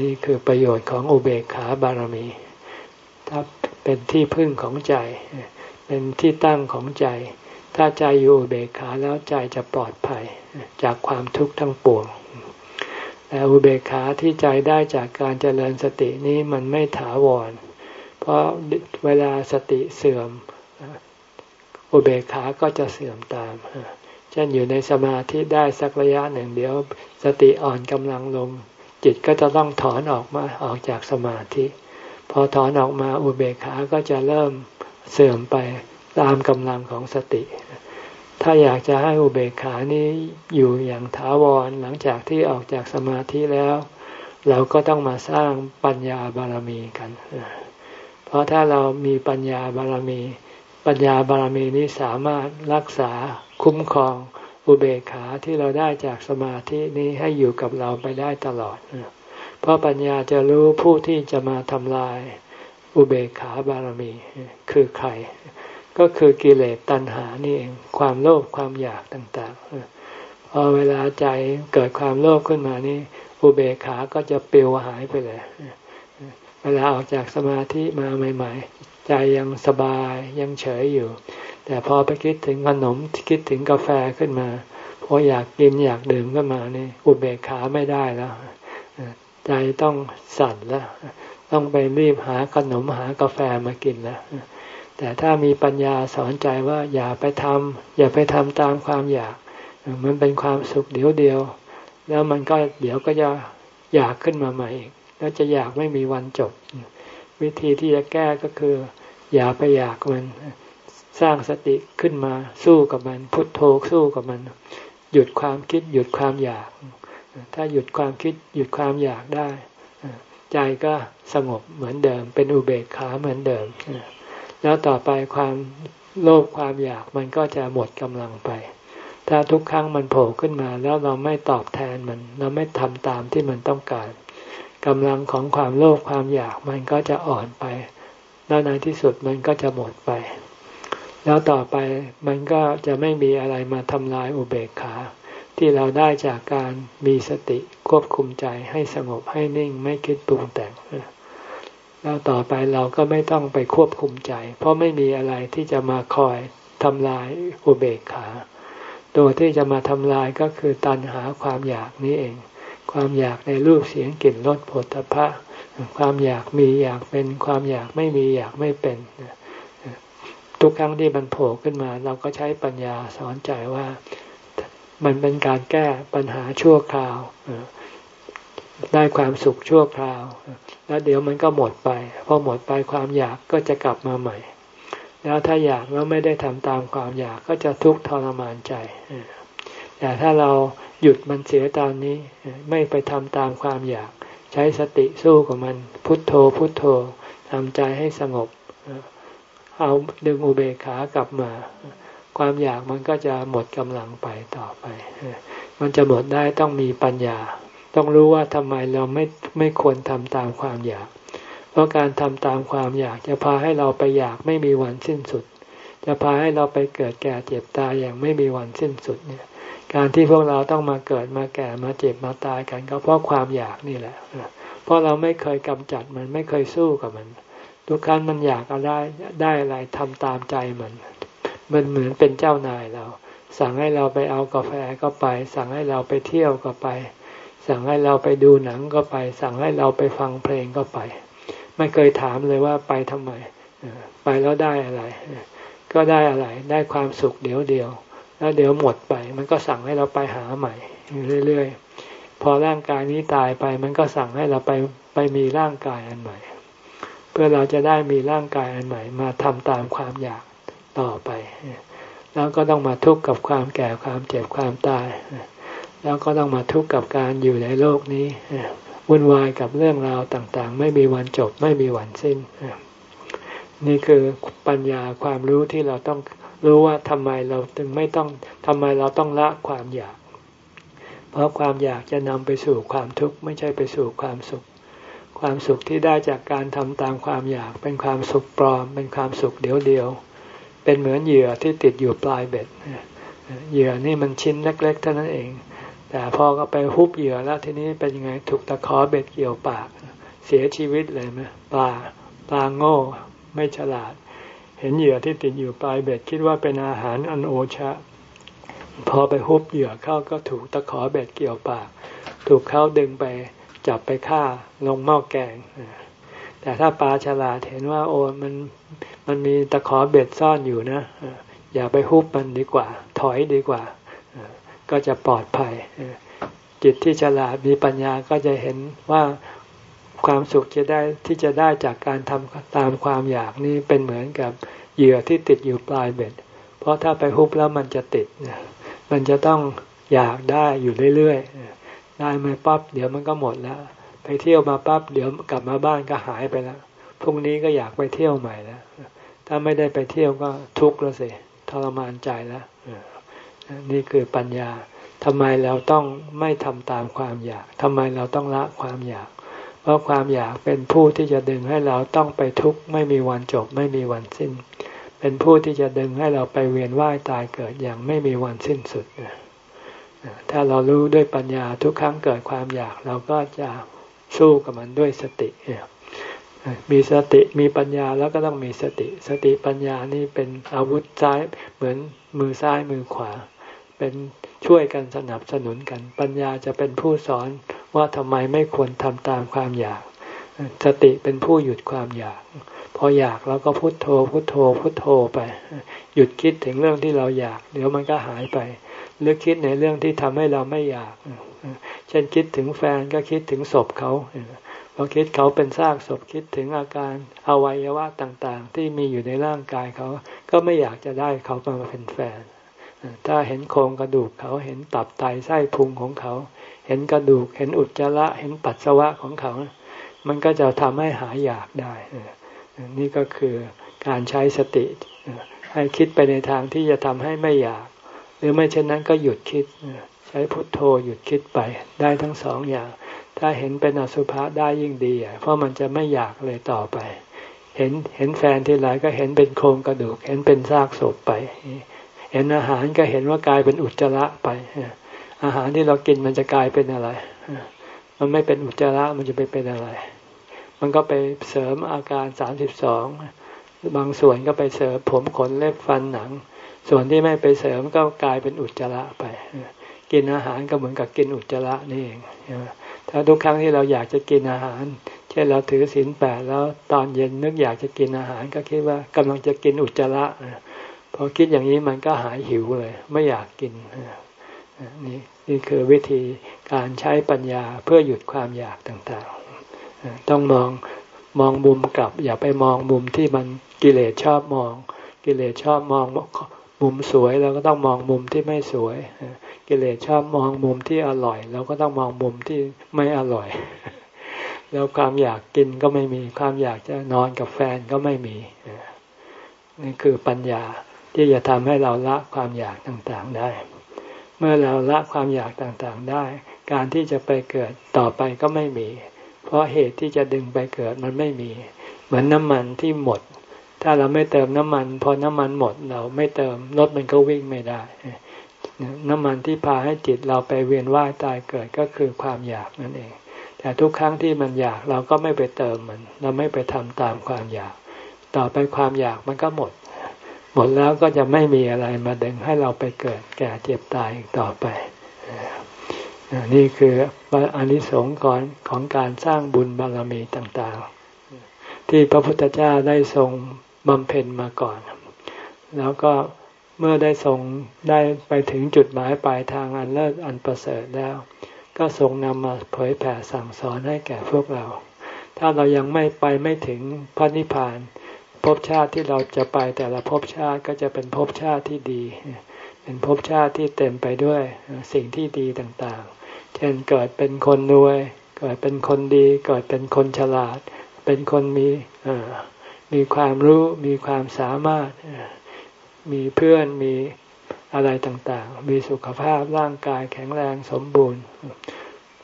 นี่คือประโยชน์ของอุเบกขาบารมี ถ้าเป็นที่พึ่งของใจ เป็นที่ตั้งของใจ ถ้าใจอยู่อุเบกขาแล้วใจจะปลอดภัยจากความทุกข์ทั้งปวงแต่อุเบกขาที่ใจได้จากการเจริญสตินี้มันไม่ถาวร พราะเวลาสติเสื่อมอุเบกขาก็จะเสื่อมตามเช่นอยู่ในสมาธิได้สักระยะหนึ่งเดี๋ยว สติอ่อนกำลังลง จิตก็จะต้องถอนออกมาออกจากสมาธิ พอถอนออกมาอุเบกขาก็จะเริ่มเสื่อมไปตามกำลังของสติ ถ้าอยากจะให้อุเบกขานี้อยู่อย่างถาวรหลังจากที่ออกจากสมาธิแล้ว เราก็ต้องมาสร้างปัญญาบารมีกัน เพราะถ้าเรามีปัญญาบารมี ปัญญาบารมีนี้สามารถรักษาคุ้มครองอุเบกขาที่เราได้จากสมาธินี้ให้อยู่กับเราไปได้ตลอด เพราะปัญญาจะรู้ผู้ที่จะมาทำลายอุเบกขาบารมีคือใคร ก็คือกิเลสตัณหานี่เองความโลภความอยากต่างๆพอเวลาใจเกิดความโลภขึ้นมานี่อุเบกขาก็จะเปลวหายไปเลย เวลาออกจากสมาธิมาใหม่ ๆ ใจยังสบายยังเฉยอยู่ แต่พอไปคิดถึงขนมคิดถึงกาแฟขึ้นมาพออยากกินอยากดื่มขึ้นมานี่อุเบกขาไม่ได้แล้วใจต้องสั่นแล้ว ต้องไปรีบหาขนมหากาแฟมากินแล้วแต่ถ้ามีปัญญาสอนใจว่าอย่าไปทำอย่าไปทำตามความอยาก มันเป็นความสุขเดียวเดียว แล้วมันก็เดี๋ยวก็จะอยากขึ้นมาใหม่อีก แล้วจะอยากไม่มีวันจบ วิธีที่จะแก้ก็คือ อย่าไปอยากมัน สร้างสติขึ้นมาสู้กับมัน พุทโธสู้กับมัน หยุดความคิด หยุดความอยาก ถ้าหยุดความคิดหยุดความอยากได้ ใจก็สงบเหมือนเดิม เป็นอุเบกขาเหมือนเดิม แล้วต่อไปความโลภความอยากมันก็จะหมดกำลังไป ถ้าทุกครั้งมันโผล่ขึ้นมา แล้วเราไม่ตอบแทนมัน เราไม่ทำตามที่มันต้องการ กำลังของความโลภความอยากมันก็จะอ่อนไป แล้วในที่สุดมันก็จะหมดไป แล้วต่อไปมันก็จะไม่มีอะไรมาทำลายอุเบกขา ที่เราได้จากการมีสติควบคุมใจให้สงบให้นิ่งไม่คิดปรุงแต่งแล้วต่อไปเราก็ไม่ต้องไปควบคุมใจ เพราะไม่มีอะไรที่จะมาคอยทำลายอุเบกขา ตัวที่จะมาทำลายก็คือตัณหาความอยากนี้เอง ความอยากในรูปเสียงกลิ่นรสผลตภะความอยากมีอยากเป็น ความอยากไม่มีอยากไม่เป็น ทุกครั้งที่มันโผล่ขึ้นมา เราก็ใช้ปัญญาสอนใจว่ามันเป็นการแก้ปัญหาชั่วคราว ได้ความสุขชั่วคราว แล้วเดี๋ยวมันก็หมดไปพอหมดไปความอยากก็จะกลับมาใหม่ แล้วถ้าอยากแล้วไม่ได้ทำตามความอยากก็จะทุกข์ทรมานใจแต่ถ้าเรา หยุดมันเสียตอนนี้ ไม่ไปทำตามความอยาก ใช้สติสู้กับมัน พุทโธพุทโธทำใจให้สงบ เอาดึงอุเบกขากลับมา ความอยากมันก็จะหมดกำลังไปต่อไป มันจะหมดได้ต้องมีปัญญา ต้องรู้ว่าทำไมเราไม่ไม่ควรทำตามความอยาก เพราะการทำตามความอยากจะพาให้เราไปอยากไม่มีวันสิ้นสุด จะพาให้เราไปเกิดแก่เจ็บตายอย่างไม่มีวันสิ้นสุดเนี่ย การที่พวกเราต้องมาเกิดมาแก่มาเจ็บมาตายกันก็เพราะความอยากนี่แหละ เพราะเราไม่เคยกำจัดมันไม่เคยสู้กับมัน ทุกครั้งมันอยากอะไรได้อะไรทำตามใจมัน มันเหมือนเป็นเจ้านายเรา สั่งให้เราไปเอากาแฟก็ไป สั่งให้เราไปเที่ยวก็ไป สั่งให้เราไปดูหนังก็ไป สั่งให้เราไปฟังเพลงก็ไป ไม่เคยถามเลยว่าไปทำไมไปแล้วได้อะไร ก็ได้อะไร ได้ความสุขเดี๋ยวเดียว แล้วเดี๋ยวหมดไป มันก็สั่งให้เราไปหาใหม่เรื่อยๆ พอร่างกายนี้ตายไป มันก็สั่งให้เราไปไปมีร่างกายอันใหม่ เพื่อเราจะได้มีร่างกายอันใหม่ มาทำตามความอยากต่อไป แล้วก็ต้องมาทุกข์กับความแก่ความเจ็บความตาย แล้วก็ต้องมาทุกข์กับการอยู่ในโลกนี้วุ่นวายกับเรื่องราวต่างๆ ไม่มีวันจบไม่มีวันสิ้น นี่คือปัญญาความรู้ที่เราต้องรู้ว่าทำไมเราถึงไม่ต้องทำไมเราต้องละความอยาก เพราะความอยากจะนำไปสู่ความทุกข์ไม่ใช่ไปสู่ความสุข ความสุขที่ได้จากการทำตามความอยากเป็นความสุขปลอม เป็นความสุขเดียวเดียว เป็นเหมือนเหยื่อที่ติดอยู่ปลายเบ็ดเหยื่อนี่มันชิ้นเล็กๆเท่านั้นเอง แต่พอก็ไปฮุบเหยื่อแล้วทีนี้เป็นยังไงถูกตะขอเบ็ดเกี่ยวปาก เสียชีวิตเลยไหมปลาปลาโง่ ไม่ฉลาด เห็นเหยื่อที่ติดอยู่ปลายเบ็ดคิดว่าเป็นอาหารอันโอชะ พอไปฮุบเหยื่อเข้าก็ถูกตะขอเบ็ดเกี่ยวปาก ถูกเขาดึงไปจับไปฆ่าลงหม้อแกง แต่ถ้าปลาฉลาดเห็นว่า โอ้มันมันมีตะขอเบ็ดซ่อนอยู่นะ อย่าไปฮุบมันดีกว่า ถอยดีกว่า ก็จะปลอดภัยจิตที่ฉลาดมีปัญญาก็จะเห็นว่า ความสุขจะได้ที่จะได้จากการทำตามความอยากนี้เป็นเหมือนกับเหยื่อที่ติดอยู่ปลายเบ็ด เพราะถ้าไปฮุบแล้วมันจะติดมันจะต้องอยากได้อยู่เรื่อยๆได้มาปั๊บเดี๋ยวมันก็หมดแล้ว ไปเที่ยวมาปั๊บเดี๋ยวกลับมาบ้านก็หายไปแล้วพรุ่งนี้ก็อยากไปเที่ยวใหม่แล้วถ้าไม่ได้ไปเที่ยวก็ทุกข์แล้วสิทรมานใจแล้วนี่คือปัญญาทำไมเราต้องไม่ทำตามความอยากทำไมเราต้องละความอยาก เพราะความอยากเป็นผู้ที่จะดึงให้เราต้องไปทุกข์ไม่มีวันจบไม่มีวันสิ้น เป็นผู้ที่จะดึงให้เราไปเวียนว่ายตายเกิดอย่างไม่มีวันสิ้นสุด ถ้าเรารู้ด้วยปัญญาทุกครั้งเกิดความอยากเราก็จะสู้กับมันด้วยสติ มีสติมีปัญญาแล้วก็ต้องมีสติ สติปัญญานี่เป็นอาวุธซ้ายเหมือนมือซ้ายมือขวา เป็นช่วยกันสนับสนุนกัน ปัญญาจะเป็นผู้สอน ว่าทำไมไม่ควรทำตามความอยาก สติเป็นผู้หยุดความอยาก พออยากเราก็พุโทโธ พุโทโธ พุโทโธไป หยุดคิดถึงเรื่องที่เราอยาก เดี๋ยวมันก็หายไป หรือคิดในเรื่องที่ทำให้เราไม่อยาก เช่นคิดถึงแฟนก็คิดถึงศพเขาพอคิดเขาเป็นซากศพคิดถึงอาการอวัยวะต่างๆ ที่มีอยู่ในร่างกายเขา ก็ไม่อยากจะได้เขามาเป็นแฟน ถ้าเห็นโครงกระดูกเขาเห็นตับไตไส้พุงของเขา เห็นกระดูก เห็นอุจจาระ เห็นปัสสาวะของเขา มันก็จะทำให้หายอยากได้ นี่ก็คือการใช้สติ ให้คิดไปในทางที่จะทำให้ไม่อยาก หรือไม่เช่นนั้นก็หยุดคิด ใช้พุทโธหยุดคิดไปได้ทั้งสองอย่าง ถ้าเห็นเป็นอสุภะได้ยิ่งดี เพราะมันจะไม่อยากเลยต่อไป เห็นเห็นแฟนทีไรก็เห็นเป็นโครงกระดูก เห็นเป็นซากศพไป เห็นอาหารก็เห็นว่ากลายเป็นอุจจาระไป อาหารที่เรากินมันจะกลายเป็นอะไร มันไม่เป็นอุจจาระมันจะไปเป็นอะไร มันก็ไปเสริมอาการสามสิบสองบางส่วนก็ไปเสริมผมขนเล็บฟันหนัง ส่วนที่ไม่ไปเสริมก็กลายเป็นอุจจาระไป กินอาหารก็เหมือนกับกินอุจจาระนี่เองถ้าทุกครั้งที่เราอยากจะกินอาหาร เช่นเราถือศีลแปดแล้วตอนเย็นนึกอยากจะกินอาหาร ก็คิดว่ากำลังจะกินอุจจาระพอคิดอย่างนี้มันก็หายหิวเลย ไม่อยากกิน นี่นี่คือวิธีการใช้ปัญญาเพื่อหยุดความอยากต่างๆ ต้องมองมองมุมกลับ อย่าไปมองมุมที่มันกิเลสชอบมอง กิเลสชอบมองมุมสวยเราก็ต้องมองมุมที่ไม่สวย กิเลสชอบมองมุมที่อร่อยเราก็ต้องมองมุมที่ไม่อร่อย แล้วความอยากกินก็ไม่มี ความอยากจะนอนกับแฟนก็ไม่มี นี่คือปัญญาที่จะทำให้เราละความอยากต่างๆได้ เมื่อเราละความอยากต่างๆได้ การที่จะไปเกิดต่อไปก็ไม่มี เพราะเหตุที่จะดึงไปเกิดมันไม่มี เหมือนน้ำมันที่หมด ถ้าเราไม่เติมน้ำมัน พอน้ำมันหมดเราไม่เติมรถมันก็วิ่งไม่ได้ น้ำมันที่พาให้จิตเราไปเวียนว่ายตายเกิดก็คือความอยากนั่นเอง แต่ทุกครั้งที่มันอยากเราก็ไม่ไปเติมมัน เราไม่ไปทำตามความอยาก ต่อไปความอยากมันก็หมด มดแล้วก็จะไม่มีอะไรมาดึงให้เราไปเกิดแก่เจ็บตายต่อไป นี่คืออานิสงส์ก่อนของการสร้างบุญบารมีต่างๆ ที่พระพุทธเจ้าได้ทรงบำเพ็ญมาก่อน แล้วก็เมื่อได้ทรงได้ไปถึงจุดหมายปลายทางอันเลิศอันประเสริฐแล้ว ก็ทรงนำมาเผยแผ่สั่งสอนให้แก่พวกเรา ถ้าเรายังไม่ไปไม่ถึงพระนิพพาน ภพชาติที่เราจะไปแต่ละภพชาติก็จะเป็นภพชาติที่ดี เป็นภพชาติที่เต็มไปด้วยสิ่งที่ดีต่างๆ เช่นเกิดเป็นคนรวย เกิดเป็นคนดี เกิดเป็นคนฉลาด เป็นคนมีมีความรู้ มีความสามารถ มีเพื่อน มีอะไรต่างๆ มีสุขภาพร่างกายแข็งแรงสมบูรณ์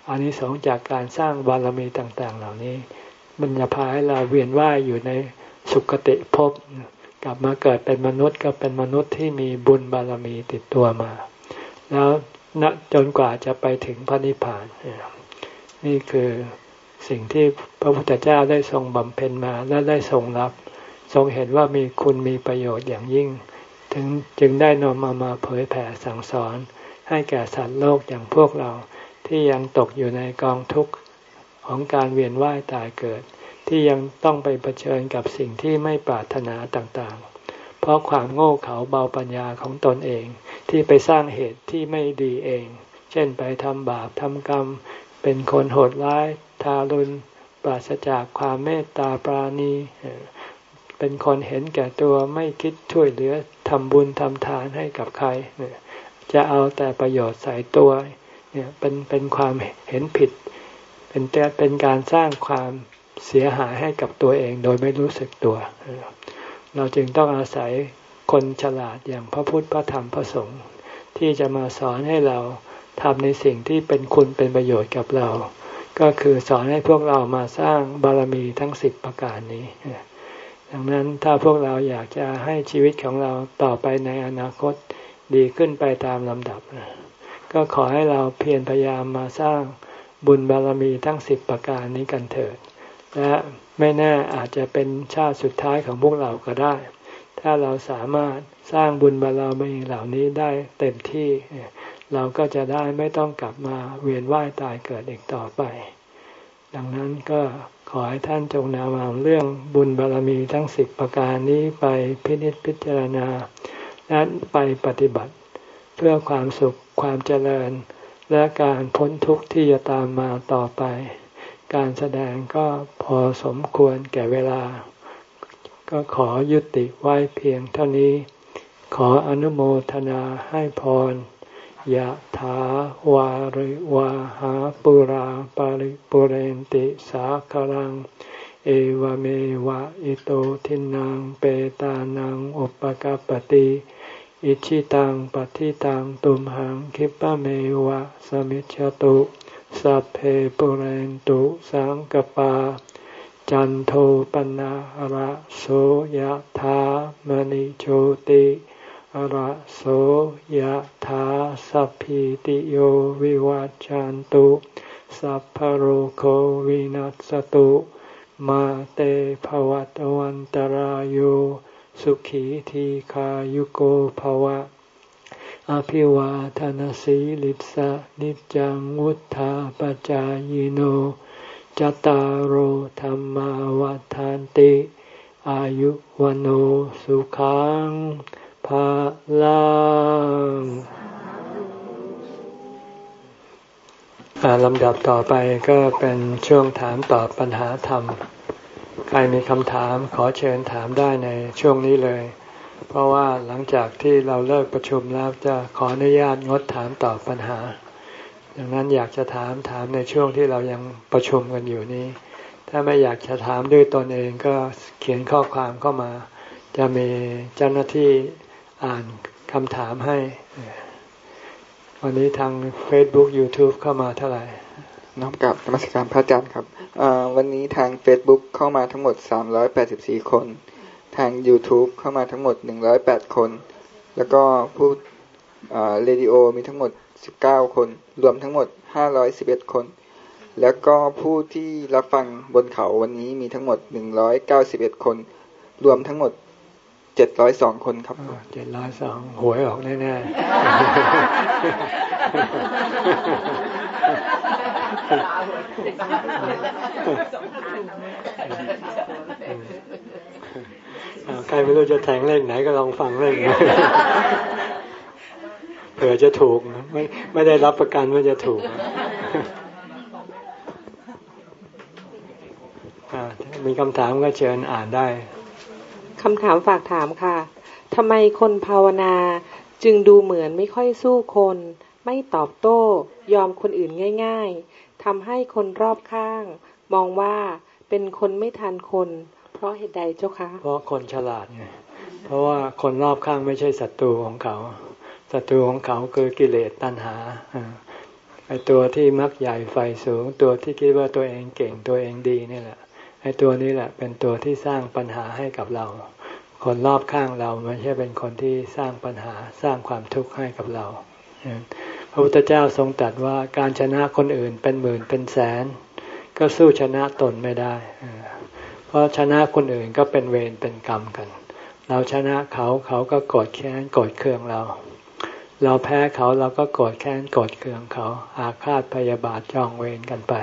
อันนี้สองจากการสร้างบารมีต่างๆ เหล่านี้ มันจะพาให้เราเวียนว่ายอยู่ใน สุคติภพกลับมาเกิดเป็นมนุษย์ก็เป็นมนุษย์ที่มีบุญบารมีติดตัวมา แล้วณจนกว่าจะไปถึงพระนิพพาน นี่คือสิ่งที่พระพุทธเจ้าได้ทรงบำเพ็ญมาและได้ทรงรับ ทรงเห็นว่ามีคุณมีประโยชน์อย่างยิ่ง ถึงจึงได้นำมามาเผยแผ่สั่งสอน ให้แก่สัตว์โลกอย่างพวกเราที่ยังตกอยู่ในกองทุกข์ของการเวียนว่ายตายเกิด ที่ยังต้องไปเผชิญกับสิ่งที่ไม่ปรารถนาต่างๆ เพราะความโง่เขลาเบาปัญญาของตนเองที่ไปสร้างเหตุที่ไม่ดีเอง เช่นไปทำบาปทำกรรม เป็นคนโหดร้าย ทารุณปราศจากความเมตตาปราณี เป็นคนเห็นแก่ตัวไม่คิดช่วยเหลือทำบุญทำทานให้กับใคร จะเอาแต่ประโยชน์ใส่ตัวเนี่ยเป็นเป็นความเห็นผิด เป็นแต่เป็นการสร้างความ เสียหายให้กับตัวเองโดยไม่รู้สึกตัว เราจึงต้องอาศัยคนฉลาดอย่างพระพุทธพระธรรมพระสงฆ์ที่จะมาสอนให้เราทำในสิ่งที่เป็นคุณเป็นประโยชน์กับเรา ก็คือสอนให้พวกเรามาสร้างบารมีทั้งสิบประการนี้ ดังนั้นถ้าพวกเราอยากจะให้ชีวิตของเราต่อไปในอนาคตดีขึ้นไปตามลำดับ ก็ขอให้เราเพียรพยายามมาสร้างบุญบารมีทั้งสิบประการนี้กันเถิด และไม่แน่อาจจะเป็นชาติสุดท้ายของพวกเราก็ได้ ถ้าเราสามารถสร้างบุญบารมีเหล่านี้ได้เต็มที่ เราก็จะได้ไม่ต้องกลับมาเวียนว่ายตายเกิดอีกต่อไป ดังนั้นก็ขอให้ท่านจงนำเอาเรื่องบุญบารมีทั้งสิบประการนี้ไปพินิจพิจารณา และไปปฏิบัติ เพื่อความสุขความเจริญ และการพ้นทุกข์ที่จะตามมาต่อไป การแสดงก็พอสมควรแก่เวลา ก็ขอยุติไว้เพียงเท่านี้ ขออนุโมทนาให้พรยะถาวาริวาหาปุราปาริปุเรนติสาคลัง เอวเมวะอิโตทินังเปตานังอุปกปติอิชิตังปฏิตังตุมหังคิปะเมวะสมิจฉตุ สัพเพปุเรนตุสังกปา จันโทปนะระโสยะถามณิโชติระโสยถาสัพพิติโยวิวัจจันตุสัพพโรโควินัสตุมาเตภวัตวันตารโยสุขีทีขายุโกภวะ อภิวาทานสีลิสะนิจังวุธาปจายโนจตารโหธรรมวาทานติ อายุวันโอสุขังภาลังลำดับต่อไปก็เป็นช่วงถามตอบปัญหาธรรม ใครมีคำถามขอเชิญถามได้ในช่วงนี้เลย เพราะว่าหลังจากที่เราเลิกประชุมแล้วจะขออนุญาตงดถามตอบปัญหา ดังนั้นอยากจะถามถามในช่วงที่เรายังประชุมกันอยู่นี้ ถ้าไม่อยากจะถามด้วยตนเองก็เขียนข้อความเข้ามา จะมีเจ้าหน้าที่อ่านคำถามให้ วันนี้ทาง Facebook YouTube เข้ามาเท่าไหร่น้อมกับธรรมสการพระอาจารย์ครับวันนี้ทาง Facebook เข้ามาทั้งหมด 384 คน ทาง YouTube เข้ามาทั้งหมด 108 คน แล้วก็ผู้เรดิโอมีทั้งหมด 19 คน รวมทั้งหมด 511 คน แล้วก็ผู้ที่รับฟังบนเขาวันนี้มีทั้งหมด 191 คน รวมทั้งหมดเจ็ดร้อยสองคนครับเจ็ดร้อยสองหวยออกแน่ๆ ใครไม่รู้จะแทงเลขไหนก็ลองฟังเลขเผื่อจะถูกไม่ไม่ได้รับประกันว่าจะถูกมีคำถามก็เชิญอ่านได้คำถามฝากถามค่ะทำไมคนภาวนาจึงดูเหมือนไม่ค่อยสู้คน ไม่ตอบโต้ ยอมคนอื่นง่าย ๆ ทำให้คนรอบข้าง มองว่าเป็นคนไม่ทันคน เพราะเหตุใดเจ้าคะเพราะคนฉลาดไงเพราะว่าคนรอบข้างไม่ใช่ศัตรูของเขาศัตรูของเขาคือกิเลสตัณหาไอตัวที่มักใหญ่ไฟสูง ตัวที่คิดว่าตัวเองเก่งตัวเองดีนี่แหละไอตัวนี้แหละเป็นตัวที่สร้างปัญหาให้กับเรา คนรอบข้างเราไม่ใช่เป็นคนที่สร้างปัญหาสร้างความทุกข์ให้กับเรา พระพุทธเจ้าทรงตรัสว่าการชนะคนอื่นเป็นหมื่นเป็นแสน ก็สู้ชนะตนไม่ได้ เพราะชนะคนอื่นก็เป็นเวรเป็นกรรมกัน เราชนะเขาเขาก็กดแค้นกดเคืองเรา เราแพ้เขาเราก็กดแค้นกดเคืองเขา อาฆาตพยาบาทจองเวรกันไป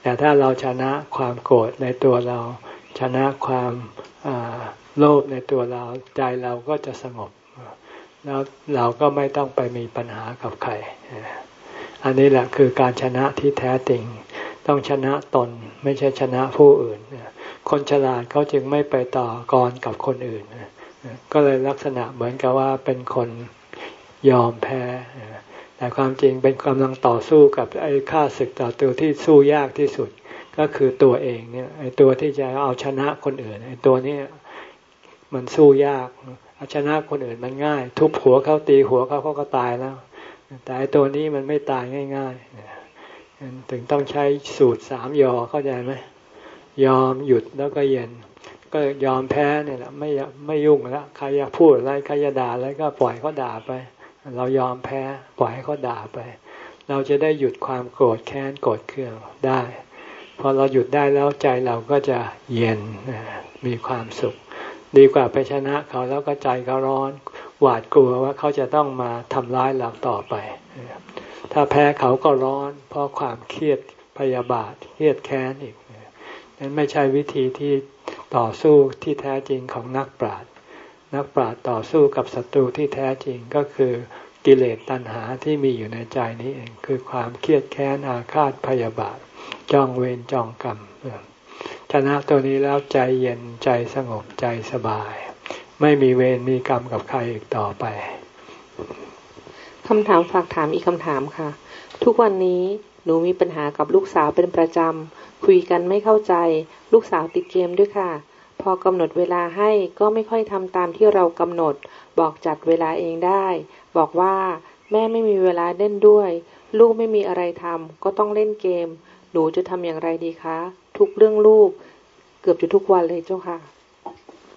แต่ถ้าเราชนะความโกรธในตัวเรา ชนะความโลภในตัวเราใจเราก็จะสงบ แล้วเราก็ไม่ต้องไปมีปัญหากับใคร อันนี้แหละคือการชนะที่แท้จริง ต้องชนะตนไม่ใช่ชนะผู้อื่น คนฉลาดเขาจึงไม่ไปต่อกรกับคนอื่น ก็เลยลักษณะเหมือนกับว่าเป็นคนยอมแพ้ แต่ความจริงเป็นกำลังต่อสู้กับไอ้ข้าศึกต่อตัวที่สู้ยากที่สุด ก็คือตัวเองเนี่ยไอ้ตัวที่จะเอาชนะคนอื่นไอ้ตัวนี้มันสู้ยาก เอาชนะคนอื่นมันง่าย ทุบหัวเขาตีหัวเขาเขาก็ตายแล้ว แต่ตัวนี้มันไม่ตายง่ายๆถึงต้องใช้สูตรสามยอเข้าใจไหมยอมหยุดแล้วก็เย็น ก็ยอมแพ้เนี่ยแหละไม่ไม่ยุ่งแล้วใครอยากพูดอะไรใครจะด่าอะไรก็ปล่อยเขาด่าไป เรายอมแพ้ปล่อยให้เขาด่าไป เราจะได้หยุดความโกรธแค้นโกรธเคืองได้พอเราหยุดได้แล้วใจเราก็จะเย็นมีความสุข ดีกว่าไปชนะเขาแล้วก็ใจเขาร้อน หวาดกลัวว่าเขาจะต้องมาทำร้ายเราต่อไป ถ้าแพ้เขาก็ร้อน เพราะความเครียดพยาบาทเครียดแค้นอีกนั้นไม่ใช่วิธีที่ต่อสู้ที่แท้จริงของนักปราชญ์นักปราชญ์ต่อสู้กับศัตรูที่แท้จริงก็คือกิเลสตัณหาที่มีอยู่ในใจนี้เอง คือความเครียดแค้นอาฆาตพยาบาทจองเวรจองกรรม ชนะตัวนี้แล้วใจเย็นใจสงบใจสบาย ไม่มีเวรมีกรรมกับใครอีกต่อไปคำถามฝากถามอีกคำถามค่ะ ทุกวันนี้หนูมีปัญหากับลูกสาวเป็นประจำ คุยกันไม่เข้าใจ ลูกสาวติดเกมด้วยค่ะ พอกำหนดเวลาให้ก็ไม่ค่อยทำตามที่เรากำหนด บอกจัดเวลาเองได้ บอกว่าแม่ไม่มีเวลาเล่นด้วย ลูกไม่มีอะไรทำก็ต้องเล่นเกม หนูจะทำอย่างไรดีคะ ทุกเรื่องลูก เกือบจะทุกวันเลยเจ้าค่ะ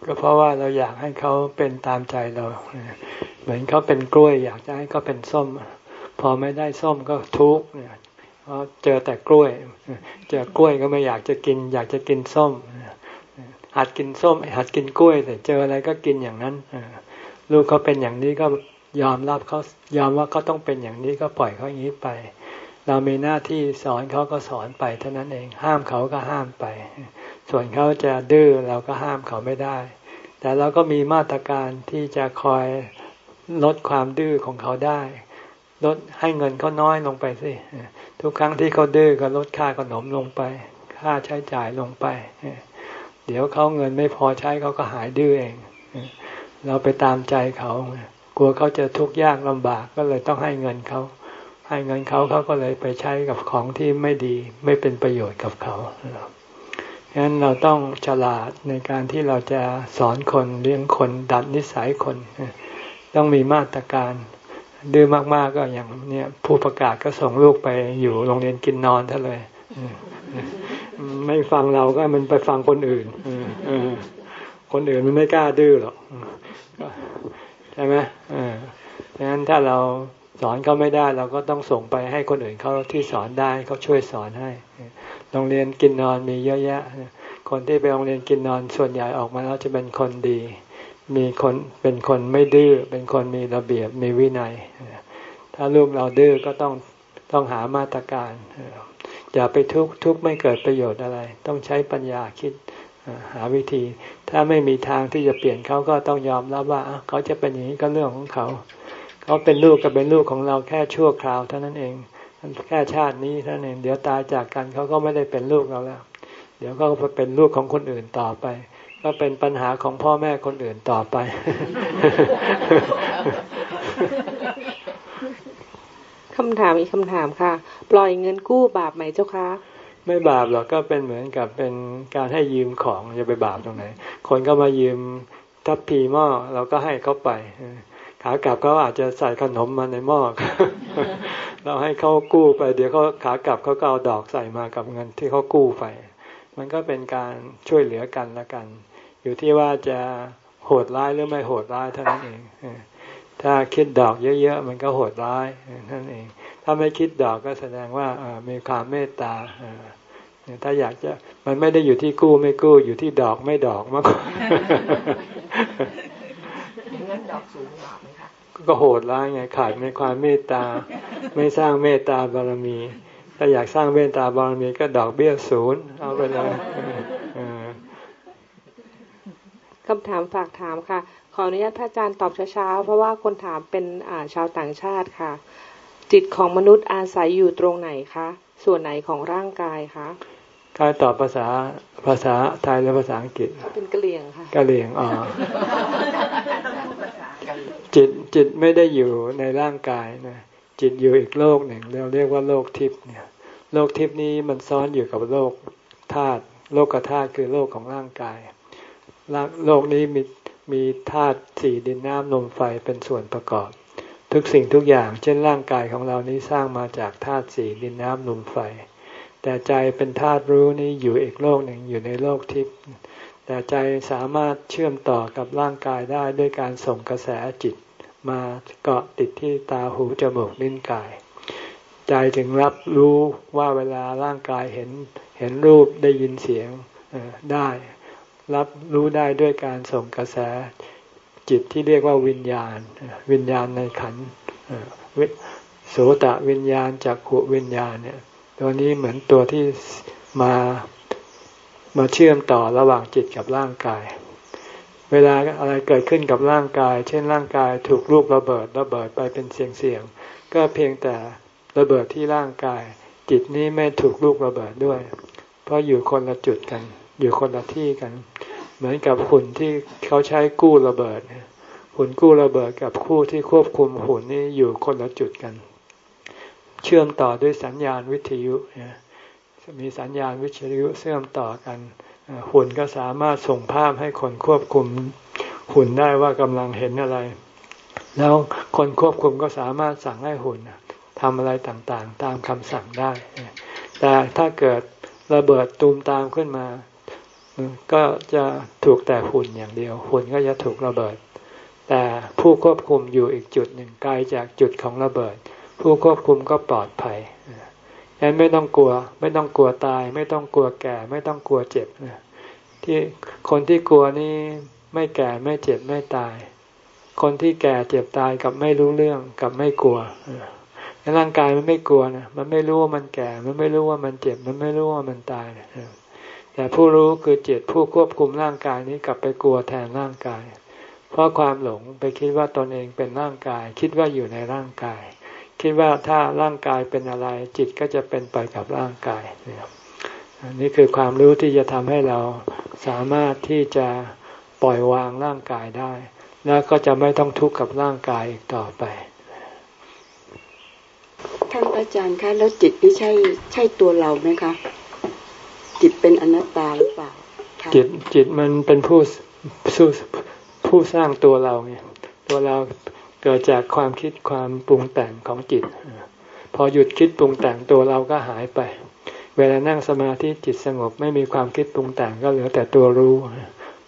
ก็เพราะว่าเราอยากให้เขาเป็นตามใจเรา เหมือนเขาเป็นกล้วย อยากจะให้เขาเป็นส้ม พอไม่ได้ส้มก็ทุกข์เนี่ยเพราะเจอแต่กล้วย เจอกล้วยก็ไม่อยากจะกิน อยากจะกินส้มหัดกินส้มหัดกินกล้วยแต่เจออะไรก็กินอย่างนั้นลูกเขาเป็นอย่างนี้ก็ยอมรับเขายอมว่าเขาต้องเป็นอย่างนี้ก็ปล่อยเขาอย่างนี้ไป เรามีหน้าที่สอนเขาก็สอนไปเท่านั้นเอง ห้ามเขาก็ห้ามไป ส่วนเขาจะดื้อเราก็ห้ามเขาไม่ได้ แต่เราก็มีมาตรการที่จะคอยลดความดื้อของเขาได้ ลดให้เงินเขาน้อยลงไปสิทุกครั้งที่เขาดื้อก็ลดค่าขนมลงไป ค่าใช้จ่ายลงไป เดี๋ยวเขาเงินไม่พอใช้เขาก็หายดื้อเอง เราไปตามใจเขา กลัวเขาจะทุกข์ยากลำบากก็เลยต้องให้เงินเขา ให้เงินเขาเขาก็เลยไปใช้กับของที่ไม่ดีไม่เป็นประโยชน์กับเขาฉะนั้นเราต้องฉลาดในการที่เราจะสอนคนเลี้ยงคนดัดนิสัยคน ต้องมีมาตรการดื้อมากๆก็อย่างเนี่ยผู้ประกาศก็ส่งลูกไปอยู่โรงเรียนกินนอนท่าเลยไม่ฟังเราก็มันไปฟังคนอื่นคนอื่นมันไม่กล้าดื้อหรอกใช่ไหมดังนั้นถ้าเรา สอนเขาไม่ได้เราก็ต้องส่งไปให้คนอื่นเขาที่สอนได้เขาช่วยสอนให้โรงเรียนกินนอนมีเยอะแยะ คนที่ไปโรงเรียนกินนอนส่วนใหญ่ออกมาแล้วจะเป็นคนดี มีคนเป็นคนไม่ดื้อเป็นคนมีระเบียบมีวินัย ถ้าลูกเราดื้อก็ต้องต้องหามาตรการอย่าไปทุกทุกไม่เกิดประโยชน์อะไร ต้องใช้ปัญญาคิดหาวิธี ถ้าไม่มีทางที่จะเปลี่ยนเขาก็ต้องยอมรับว่าเขาจะเป็นอย่างนี้ก็เรื่องของเขา เขาเป็นลูกก็เป็นลูกของเราแค่ชั่วคราวเท่านั้นเองแค่ชาตินี้เท่านั้นเองเดี๋ยวตายจากกันเขาก็ไม่ได้เป็นลูกเราแล้ว เดี๋ยวก็เป็นลูกของคนอื่นต่อไป ก็เป็นปัญหาของพ่อแม่คนอื่นต่อไป คำถามอีกคำถามค่ะ ปล่อยเงินกู้บาปไหมเจ้าคะไม่บาปหรอกก็เป็นเหมือนกับเป็นการให้ยืมของจะไปบาปตรงไหน คนก็มายืมทัพพีหม้อเราก็ให้เขาไป ขากลับเขาอาจจะใส่ขนมมาในหม้อเราให้เขากู้ไป เดี๋ยวเขาขากลับเขาก็เอาดอกใส่มากับเงินที่เขากู้ไป มันก็เป็นการช่วยเหลือกันละกัน อยู่ที่ว่าจะโหดร้ายหรือไม่โหดร้ายเท่านั้นเองถ้าคิดดอกเยอะๆมันก็โหดร้ายนั่นเอง ถ้าไม่คิดดอกก็แสดงว่ามีความเมตตาถ้าอยากจะมันไม่ได้อยู่ที่กู้ไม่กู้อยู่ที่ดอกไม่ดอกมากกว่าเงินดอกสูงหไหมคะ ก็โหดร้ายไงขาดในความเมตตา ไม่สร้างเมตตาบารมี ถ้าอยากสร้างเมตตาบารมีก็ดอกเบี้ยศูนย์เอาไปเลยคำถามฝากถามค่ะ ขออนุญาตพระอาจารย์ตอบช้าๆเพราะว่าคนถามเป็นอ่าชาวต่างชาติค่ะ จิตของมนุษย์อาศัยอยู่ตรงไหนคะ ส่วนไหนของร่างกายคะ กายตอบภาษาภาษาไทยและภาษาอังกฤษเป็นกะเหรี่ยงค่ะกะเหรี่ยงอ๋อจิตจิตไม่ได้อยู่ในร่างกายนะจิตอยู่อีกโลกหนึ่งเราเรียกว่าโลกทิพย์เนี่ย โลกทิพย์นี้มันซ้อนอยู่กับโลกธาตุโลกธาตุคือโลกของร่างกายโลกนี้มีมีธาตุสี่ดินน้ำลมไฟเป็นส่วนประกอบ ทุกสิ่งทุกอย่าง เช่นร่างกายของเรานี้สร้างมาจากธาตุสี่ดินน้ำลมไฟ แต่ใจเป็นธาตุรู้นี้อยู่อีกโลกหนึ่งอยู่ในโลกทิพย์แต่ใจสามารถเชื่อมต่อกับร่างกายได้ด้วยการส่งกระแสจิตมาเกาะติดที่ตาหูจมูกลิ้นกาย ใจจึงรับรู้ว่าเวลาร่างกายเห็นเห็นรูปได้ยินเสียงได้ รับรู้ได้ด้วยการส่งกระแสจิตที่เรียกว่าวิญญาณ วิญญาณในขันโสตะวิญญาณจากขวิญญาณเนี่ย ตัวนี้เหมือนตัวที่มามาเชื่อมต่อระหว่างจิตกับร่างกาย เวลาอะไรเกิดขึ้นกับร่างกาย เช่นร่างกายถูกลูกระเบิดระเบิดไปเป็นเสียงๆก็เพียงแต่ระเบิดที่ร่างกาย จิตนี้ไม่ถูกลูกระเบิดด้วย เพราะอยู่คนละจุดกัน อยู่คนละที่กัน เหมือนกับหุ่นที่เขาใช้กู้ระเบิดหุ่นกู้ระเบิดกับคู่ที่ควบคุมหุ่นนี้อยู่คนละจุดกัน เชื่อมต่อด้วยสัญญาณวิทยุมีสัญญาณวิทยุเชื่อมต่อกัน หุ่นก็สามารถส่งภาพให้คนควบคุมหุ่นได้ว่ากำลังเห็นอะไร แล้วคนควบคุมก็สามารถสั่งให้หุ่นทำอะไรต่างๆ ตามคำสั่งได้ แต่ถ้าเกิดระเบิดตูมตามขึ้นมา ก็จะถูกแต่หุ่นอย่างเดียว หุ่นก็จะถูกระเบิด แต่ผู้ควบคุมอยู่อีกจุดหนึ่งไกลจากจุดของระเบิด ผู้ควบคุมก็ปลอดภัยฉะนั้นไม่ต้องกลัว ไม่ต้องกลัวตาย ไม่ต้องกลัวแก่ ไม่ต้องกลัวเจ็บนะที่คนที่กลัวนี่ไม่แก่ไม่เจ็บไม่ตาย คนที่แก่เจ็บตายกับไม่รู้เรื่องกับไม่กลัวร่างกายมันไม่กลัวนะมันไม่รู้ว่ามันแก่ มันไม่รู้ว่ามันเจ็บ มันไม่รู้ว่ามันตายแต่ผู้รู้คือจิตผู้ควบคุมร่างกายนี้กลับไปกลัวแทนร่างกาย เพราะความหลงไปคิดว่าตนเองเป็นร่างกาย คิดว่าอยู่ในร่างกาย คิดว่าถ้าร่างกายเป็นอะไร จิตก็จะเป็นไปกับร่างกายนี่คือความรู้ที่จะทำให้เราสามารถที่จะปล่อยวางร่างกายได้ แล้วก็จะไม่ต้องทุกข์กับร่างกายอีกต่อไปท่านอาจารย์คะแล้วจิตนี่ใช่ใช่ตัวเราไหมคะ จิตเป็นอนัตตาหรือเปล่าจิตจิตมันเป็นผู้ผู้ผู้สร้างตัวเราไงตัวเรา เกิดจากความคิดความปรุงแต่งของจิต พอหยุดคิดปรุงแต่งตัวเราก็หายไป เวลานั่งสมาธิจิตสงบไม่มีความคิดปรุงแต่งก็เหลือแต่ตัวรู้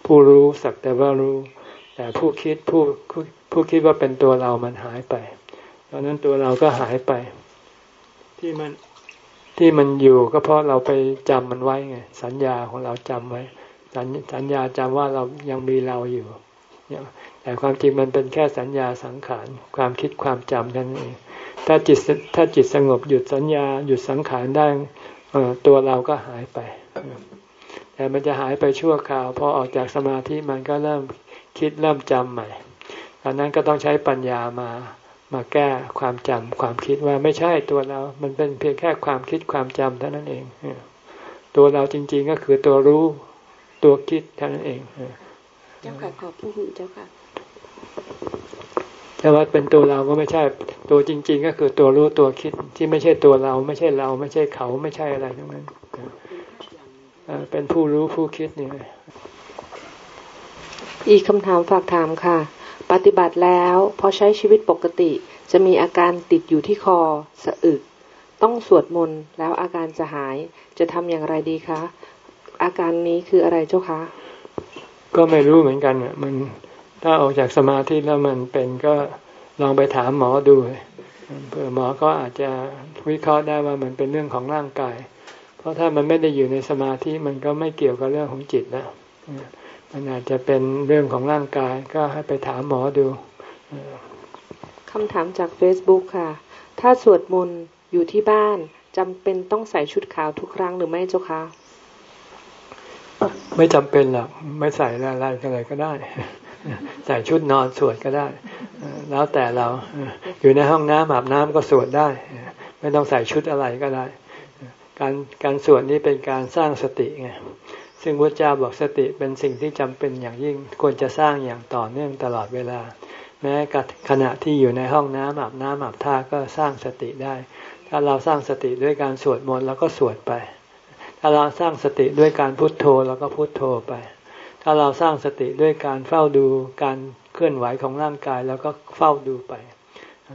ผู้รู้สักแต่ว่ารู้ แต่ผู้คิดผู้ผู้คิดว่าเป็นตัวเรามันหายไปตอนนั้นตัวเราก็หายไป ที่มันที่มันอยู่ก็เพราะเราไปจำมันไว้ไงสัญญาของเราจำไว้สัญญาจำว่าเรายังมีเราอยู่ แต่ความจริงมันเป็นแค่สัญญาสังขารความคิดความจำนั่นเองถ้าจิตถ้าจิตสงบหยุดสัญญาหยุดสังขารได้ตัวเราก็หายไป แต่มันจะหายไปชั่วคราวพอออกจากสมาธิมันก็เริ่มคิดเริ่มจำใหม่ดังนั้นก็ต้องใช้ปัญญามามาแก้ความจำความคิดว่าไม่ใช่ตัวเรา มันเป็นเพียงแค่ความคิดความจำเท่านั้นเอง ตัวเราจริง ๆ ก็คือตัวรู้ตัวคิดเท่านั้นเอง เจ้าค่ะขอบพระคุณเจ้าค่ะ แต่ว่าเป็นตัวเราก็ไม่ใช่ตัวจริง ๆ ก็คือตัวรู้ตัวคิดที่ไม่ใช่ตัวเรา ไม่ใช่เรา ไม่ใช่เขาไม่ใช่อะไรทั้งนั้นเป็นผู้รู้ผู้คิดนี่อีกคำถามฝากถามค่ะ ปฏิบัติแล้วพอใช้ชีวิตปกติ จะมีอาการติดอยู่ที่คอสะอึก ต้องสวดมนต์แล้วอาการจะหายจะทำอย่างไรดีคะอาการนี้คืออะไรเจ้าคะ ก็ไม่รู้เหมือนกันอะมัน ถ้าออกจากสมาธิแล้วมันเป็นก็ลองไปถามหมอดูเผื่อหมอก็อาจจะวิเคราะห์ได้ว่ามันเป็นเรื่องของร่างกาย เพราะถ้ามันไม่ได้อยู่ในสมาธิมันก็ไม่เกี่ยวกับเรื่องของจิตแล้วมันอาจจะเป็นเรื่องของร่างกายก็ให้ไปถามหมอดูคำถามจากเฟซ e ุ๊กค่ะ ถ้าสวดมนต์อยู่ที่บ้านจำเป็นต้องใส่ชุดขาวทุกครั้งหรือไม่เจ้าคะไม่จำเป็นหรอกไม่ใส่อะไรก็เลยก็ได้ ใส่ชุดนอนสวดก็ได้ แล้วแต่เราอยู่ในห้องน้ำอาบน้ำก็สวดได้ ไม่ต้องใส่ชุดอะไรก็ได้ การการสวดนี้เป็นการสร้างสติไงซึ่งพระเจ้าบอกสติเป็นสิ่งที่จำเป็นอย่างยิ่งควรจะสร้างอย่างต่อเนื่องตลอดเวลา แม้ขณะที่อยู่ในห้องน้ำอาบน้ำอาบท่าก็สร้างสติได้ ถ้าเราสร้างสติด้วยการสวดมนต์แล้วก็สวดไป ถ้าเราสร้างสติด้วยการพุโทโธเราก็พุโทโธไป ถ้าเราสร้างสติด้วยการเฝ้าดูการเคลื่อนไหวของร่างกายแล้วก็เฝ้าดูไป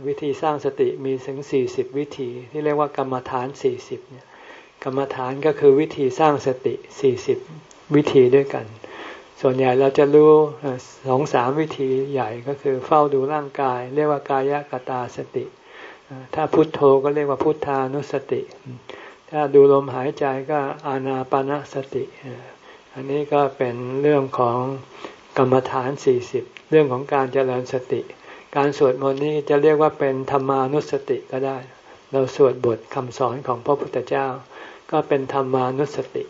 วิธีสร้างสติมีถึงสี่สิบวิธี ที่เรียกว่ากรรมฐานสี่สิบเนี่ยกรรมฐานก็คือวิธีสร้างสติสี่สิบวิธีด้วยกัน ส่วนใหญ่เราจะรู้สองสามวิธีใหญ่ก็คือเฝ้าดูร่างกาย เรียกว่ากายกตาสติ ถ้าพุทโธก็เรียกว่าพุทธานุสติ ถ้าดูลมหายใจก็อานาปนสติ อันนี้ก็เป็นเรื่องของกรรมฐานสี่สิบเรื่องของการเจริญสติ การสวดมนต์นี้จะเรียกว่าเป็นธรรมานุสติก็ได้ เราสวดบทคำสอนของพระพุทธเจ้า ก็เป็นธรรมานุสติ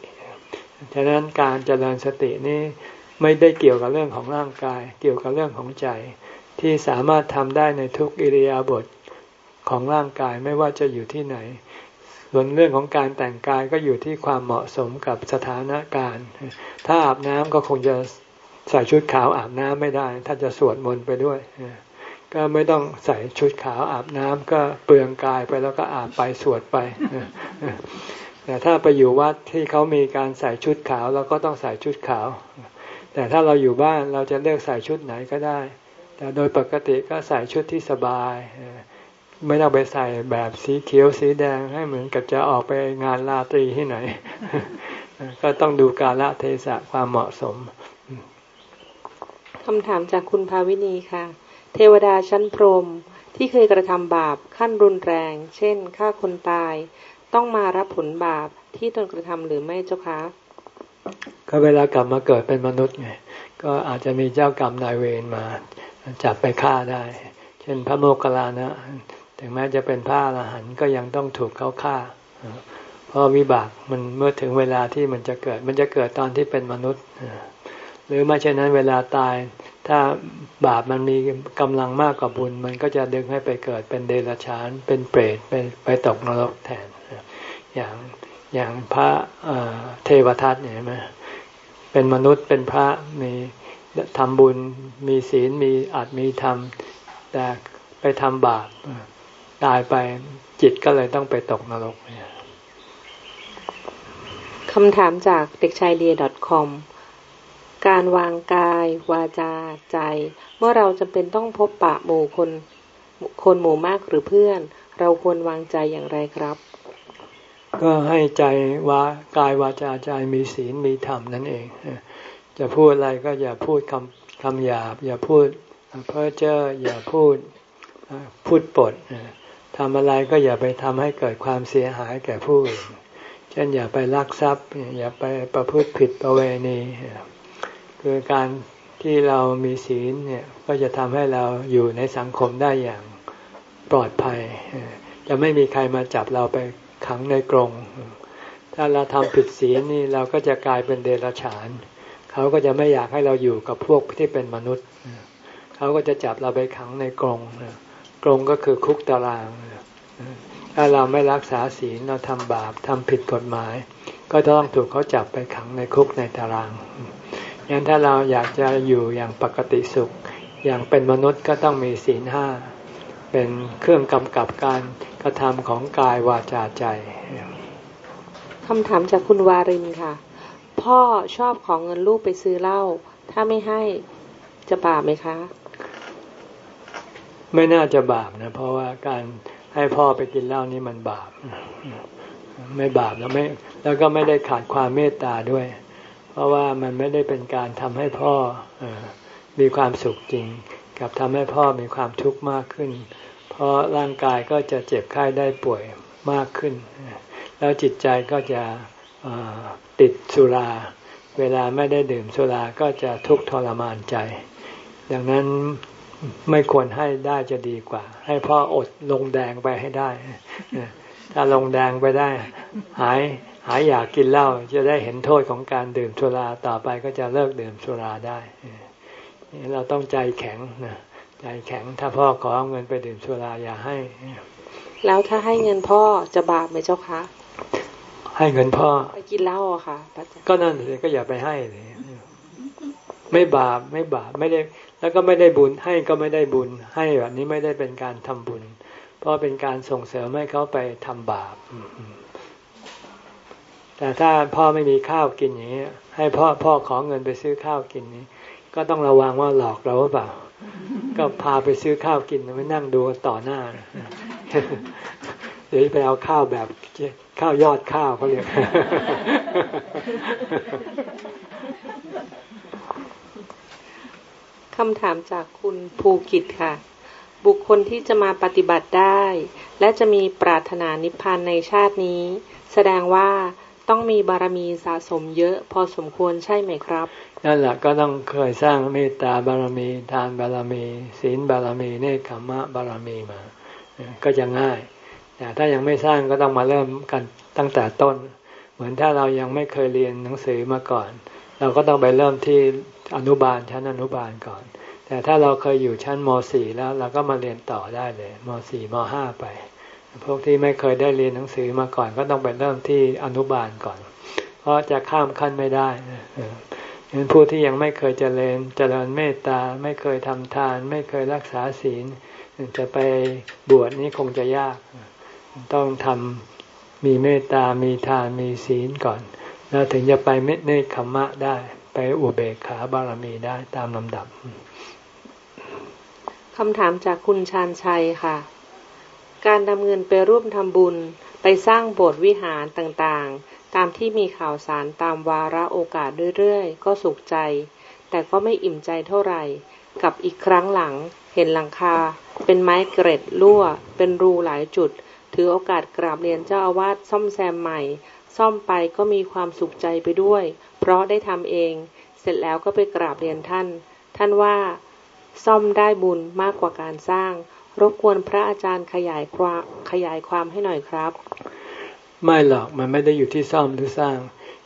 ฉะนั้นการเจริญสตินี้ไม่ได้เกี่ยวกับเรื่องของร่างกาย เกี่ยวกับเรื่องของใจ ที่สามารถทำได้ในทุกอิริยาบถของร่างกายไม่ว่าจะอยู่ที่ไหน ส่วนเรื่องของการแต่งกายก็อยู่ที่ความเหมาะสมกับสถานการณ์ ถ้าอาบน้ำก็คงจะใส่ชุดขาวอาบน้ำไม่ได้ ถ้าจะสวดมนต์ไปด้วย ก็ไม่ต้องใส่ชุดขาวอาบน้ำก็เปลืองกายไปแล้วก็อาบไปสวดไป แต่ถ้าไปอยู่วัดที่เขามีการใส่ชุดขาวเราก็ต้องใส่ชุดขาว แต่ถ้าเราอยู่บ้านเราจะเลือกใส่ชุดไหนก็ได้ แต่โดยปกติก็ใส่ชุดที่สบาย ไม่ต้องไปใส่แบบสีเขียวสีแดงให้เหมือนกับจะออกไปงานลาตรีที่ไหน ก็ต้องดูกาลเทศะความเหมาะสมคำถามจากคุณภาวินีค่ะ เทวดาชั้นพรหมที่เคยกระทำบาปขั้นรุนแรง เช่นฆ่าคนตาย ต้องมารับผลบาปที่ตนกระทำหรือไม่เจ้าคะก็เวลากลับมาเกิดเป็นมนุษย์ไงก็อาจจะมีเจ้ากรรมนายเวรมาจับไปฆ่าได้ เช่นพระโมคคัลลานะ ถึงแม้จะเป็นพระอรหันต์ก็ยังต้องถูกเขาฆ่า เพราะวิบากมันเมื่อถึงเวลาที่มันจะเกิด มันจะเกิดตอนที่เป็นมนุษย์ หรือไม่เช่นนั้นเวลาตาย ถ้าบาปมันมีกำลังมากกว่าบุญ มันก็จะดึงให้ไปเกิดเป็นเดรัจฉาน เป็นเปรตไปไปตกนรกแทน อย่างอย่างพระเทวทัตเนี่ยไหมเป็นมนุษย์เป็นพระมีทำบุญมีศีลมีอาจมีธรรมแต่ไปทำบาป ตายไปจิตก็เลยต้องไปตกนรกคำถามจากเด็กชายเดีย .com การวางกาย วาจา ใจ เมื่อเราจำเป็นต้องพบปะหมู่คนคนหมู่มากหรือเพื่อน เราควรวางใจอย่างไรครับ ก็ให้ใจว่ากายวาจาใจมีศีลมีธรรมนั่นเอง จะพูดอะไรก็อย่าพูดคำคำหยาบ อย่าพูดเพ้อเจ้ออย่าพูดพูดปด ทำอะไรก็อย่าไปทำให้เกิดความเสียหายแก่ผู้อื่น เช่นอย่าไปลักทรัพย์ อย่าไปประพฤติผิดประเวณี คือการที่เรามีศีลเนี่ยก็จะทำให้เราอยู่ในสังคมได้อย่างปลอดภัย จะไม่มีใครมาจับเราไปขังในกรง ถ้าเราทำผิดศีลนี่เราก็จะกลายเป็นเดรัจฉาน เขาก็จะไม่อยากให้เราอยู่กับพวกที่เป็นมนุษย์ เขาก็จะจับเราไปขังในกรง กรงก็คือคุกตาราง ถ้าเราไม่รักษาศีลเราทำบาปทำผิดกฎหมาย ก็ต้องถูกเขาจับไปขังในคุกในตารางงั้นถ้าเราอยากจะอยู่อย่างปกติสุข อย่างเป็นมนุษย์ก็ต้องมีศีลห้าเป็นเครื่องกำกับการกระทำของกายวาจาใจคำถามจากคุณวารินค่ะ พ่อชอบของเงินลูกไปซื้อเหล้าถ้าไม่ให้จะบาปไหมคะ ไม่น่าจะบาปนะเพราะว่าการให้พ่อไปกินเหล้านี่มันบาป ไม่บาปแล้วไม่แล้วก็ไม่ได้ขาดความเมตตาด้วย เพราะว่ามันไม่ได้เป็นการทำให้พ่ออมีความสุขจริง กับทำให้พ่อมีความทุกข์มากขึ้น เพราะร่างกายก็จะเจ็บไข้ได้ป่วยมากขึ้น แล้วจิตใจก็จะติดสุรา เวลาไม่ได้ดื่มสุราก็จะทุกข์ทรมานใจ ดังนั้น ไม่ควรให้ได้จะดีกว่า ให้พ่ออดลงแดงไปให้ได้ ถ้าลงแดงไปได้ หายหายอยากกินเหล้าจะได้เห็นโทษของการดื่มสุราต่อไปก็จะเลิกดื่มสุราได้เราต้องใจแข็งนะใจแข็ง ถ้าพ่อขอเงินไปดื่มสุราอย่าให้ แล้วถ้าให้เงินพ่อจะบาปไหมเจ้าคะให้เงินพ่อไปกินเหล้าอะค่ะก็นั่นเลยก็อย่าไปให้เลยไม่บาปไม่บาปไม่ได้ แล้วก็ไม่ได้บุญให้ก็ไม่ได้บุญให้แบบนี้ไม่ได้เป็นการทำบุญ เพราะเป็นการส่งเสริมให้เขาไปทำบาป แต่ถ้าพ่อไม่มีข้าวกินอย่างนี้ให้พ่อพ่อขอเงินไปซื้อข้าวกินนี้ ก็ต้องระวังว่าหลอกเราหรือเปล่า ก็พาไปซื้อข้าวกินไม่นั่งดูต่อหน้าเดี๋ยวไปเอาข้าวแบบข้าวยอดข้าวเขาเรียก คำถามจากคุณภูกิจค่ะ บุคคลที่จะมาปฏิบัติได้ และจะมีปรารถนานิพพานในชาตินี้ แสดงว่าต้องมีบารมีสะสมเยอะพอสมควรใช่ไหมครับ นั่นแหละก็ต้องเคยสร้างเมตตาบารมี ทานบารมี ศีลบารมีเนคขมะบารมีมา ก็จะง่ายแต่ถ้ายังไม่สร้างก็ต้องมาเริ่มกันตั้งแต่ต้น เหมือนถ้าเรายังไม่เคยเรียนหนังสือมาก่อน เราก็ต้องไปเริ่มที่ อนุบาลชั้นอนุบาลก่อน แต่ถ้าเราเคยอยู่ชั้นม .4 แล้วเราก็มาเรียนต่อได้เลยม .4 ม .5 ไป พวกที่ไม่เคยได้เรียนหนังสือมาก่อนก็ต้องไปเริ่มที่อนุบาลก่อน เพราะจะข้ามขั้นไม่ได้เห็นผู้ที่ยังไม่เคยเจริญเจริญเมตตาไม่เคยทำทาน ไม่เคยรักษาศีล จะไปบวชนี้คงจะยาก ต้องทำมีเมตตามีทานมีศีลก่อน แล้วถึงจะไปเมตเนคขมะได้ อุเบกขาบารมีได้ตามลำดับคำถามจากคุณชานชัยค่ะ การนำเงินไปร่วมทำบุญไปสร้างโบสถ์วิหารต่างๆ ตามที่มีข่าวสารตามวาระโอกาสเรื่อยๆ ก็สุขใจ แต่ก็ไม่อิ่มใจเท่าไหร่ กับอีกครั้งหลังเห็นหลังคา เป็นไม้เกร็ดรั่ว เป็นรูหลายจุด ถือโอกาสกราบเรียนเจ้าอาวาสซ่อมแซมใหม่ ซ่อมไปก็มีความสุขใจไปด้วย เพราะได้ทำเอง เสร็จแล้วก็ไปกราบเรียนท่าน ท่านว่าซ่อมได้บุญมากกว่าการสร้าง รบกวนพระอาจารย์ขยายความขยายความให้หน่อยครับ ไม่หรอกมันไม่ได้อยู่ที่ซ่อมหรือสร้าง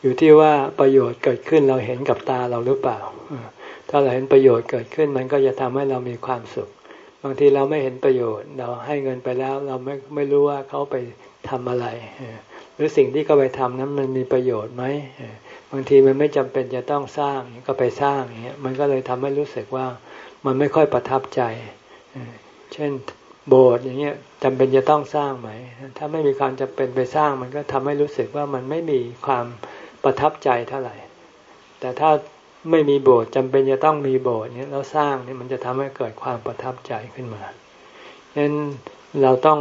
อยู่ที่ว่าประโยชน์เกิดขึ้นเราเห็นกับตาเราหรือเปล่า ถ้าเราเห็นประโยชน์เกิดขึ้นมันก็จะทำให้เรามีความสุข บางทีเราไม่เห็นประโยชน์ เราให้เงินไปแล้วเราไม่ไม่รู้ว่าเขาไปทำอะไร หรือสิ่งที่เขาไปทำนั้นมันมีประโยชน์ไหม บางทีมันไม่จำเป็นจะต้องสร้างก็ไปสร้างอย่างเงี้ยมันก็เลยทำให้รู้สึกว่ามันไม่ค่อยประทับใจ เช่นโบสถ์อย่างเงี้ยจำเป็นจะต้องสร้างไหม ถ้าไม่มีความจำเป็นไปสร้างมันก็ทำให้รู้สึกว่ามันไม่มีความประทับใจเท่าไหร่ แต่ถ้าไม่มีโบสถ์จำเป็นจะต้องมีโบสถ์เนี้ยแล้วสร้างนี่มันจะทำให้เกิดความประทับใจขึ้นมาฉะนั้นเราต้อง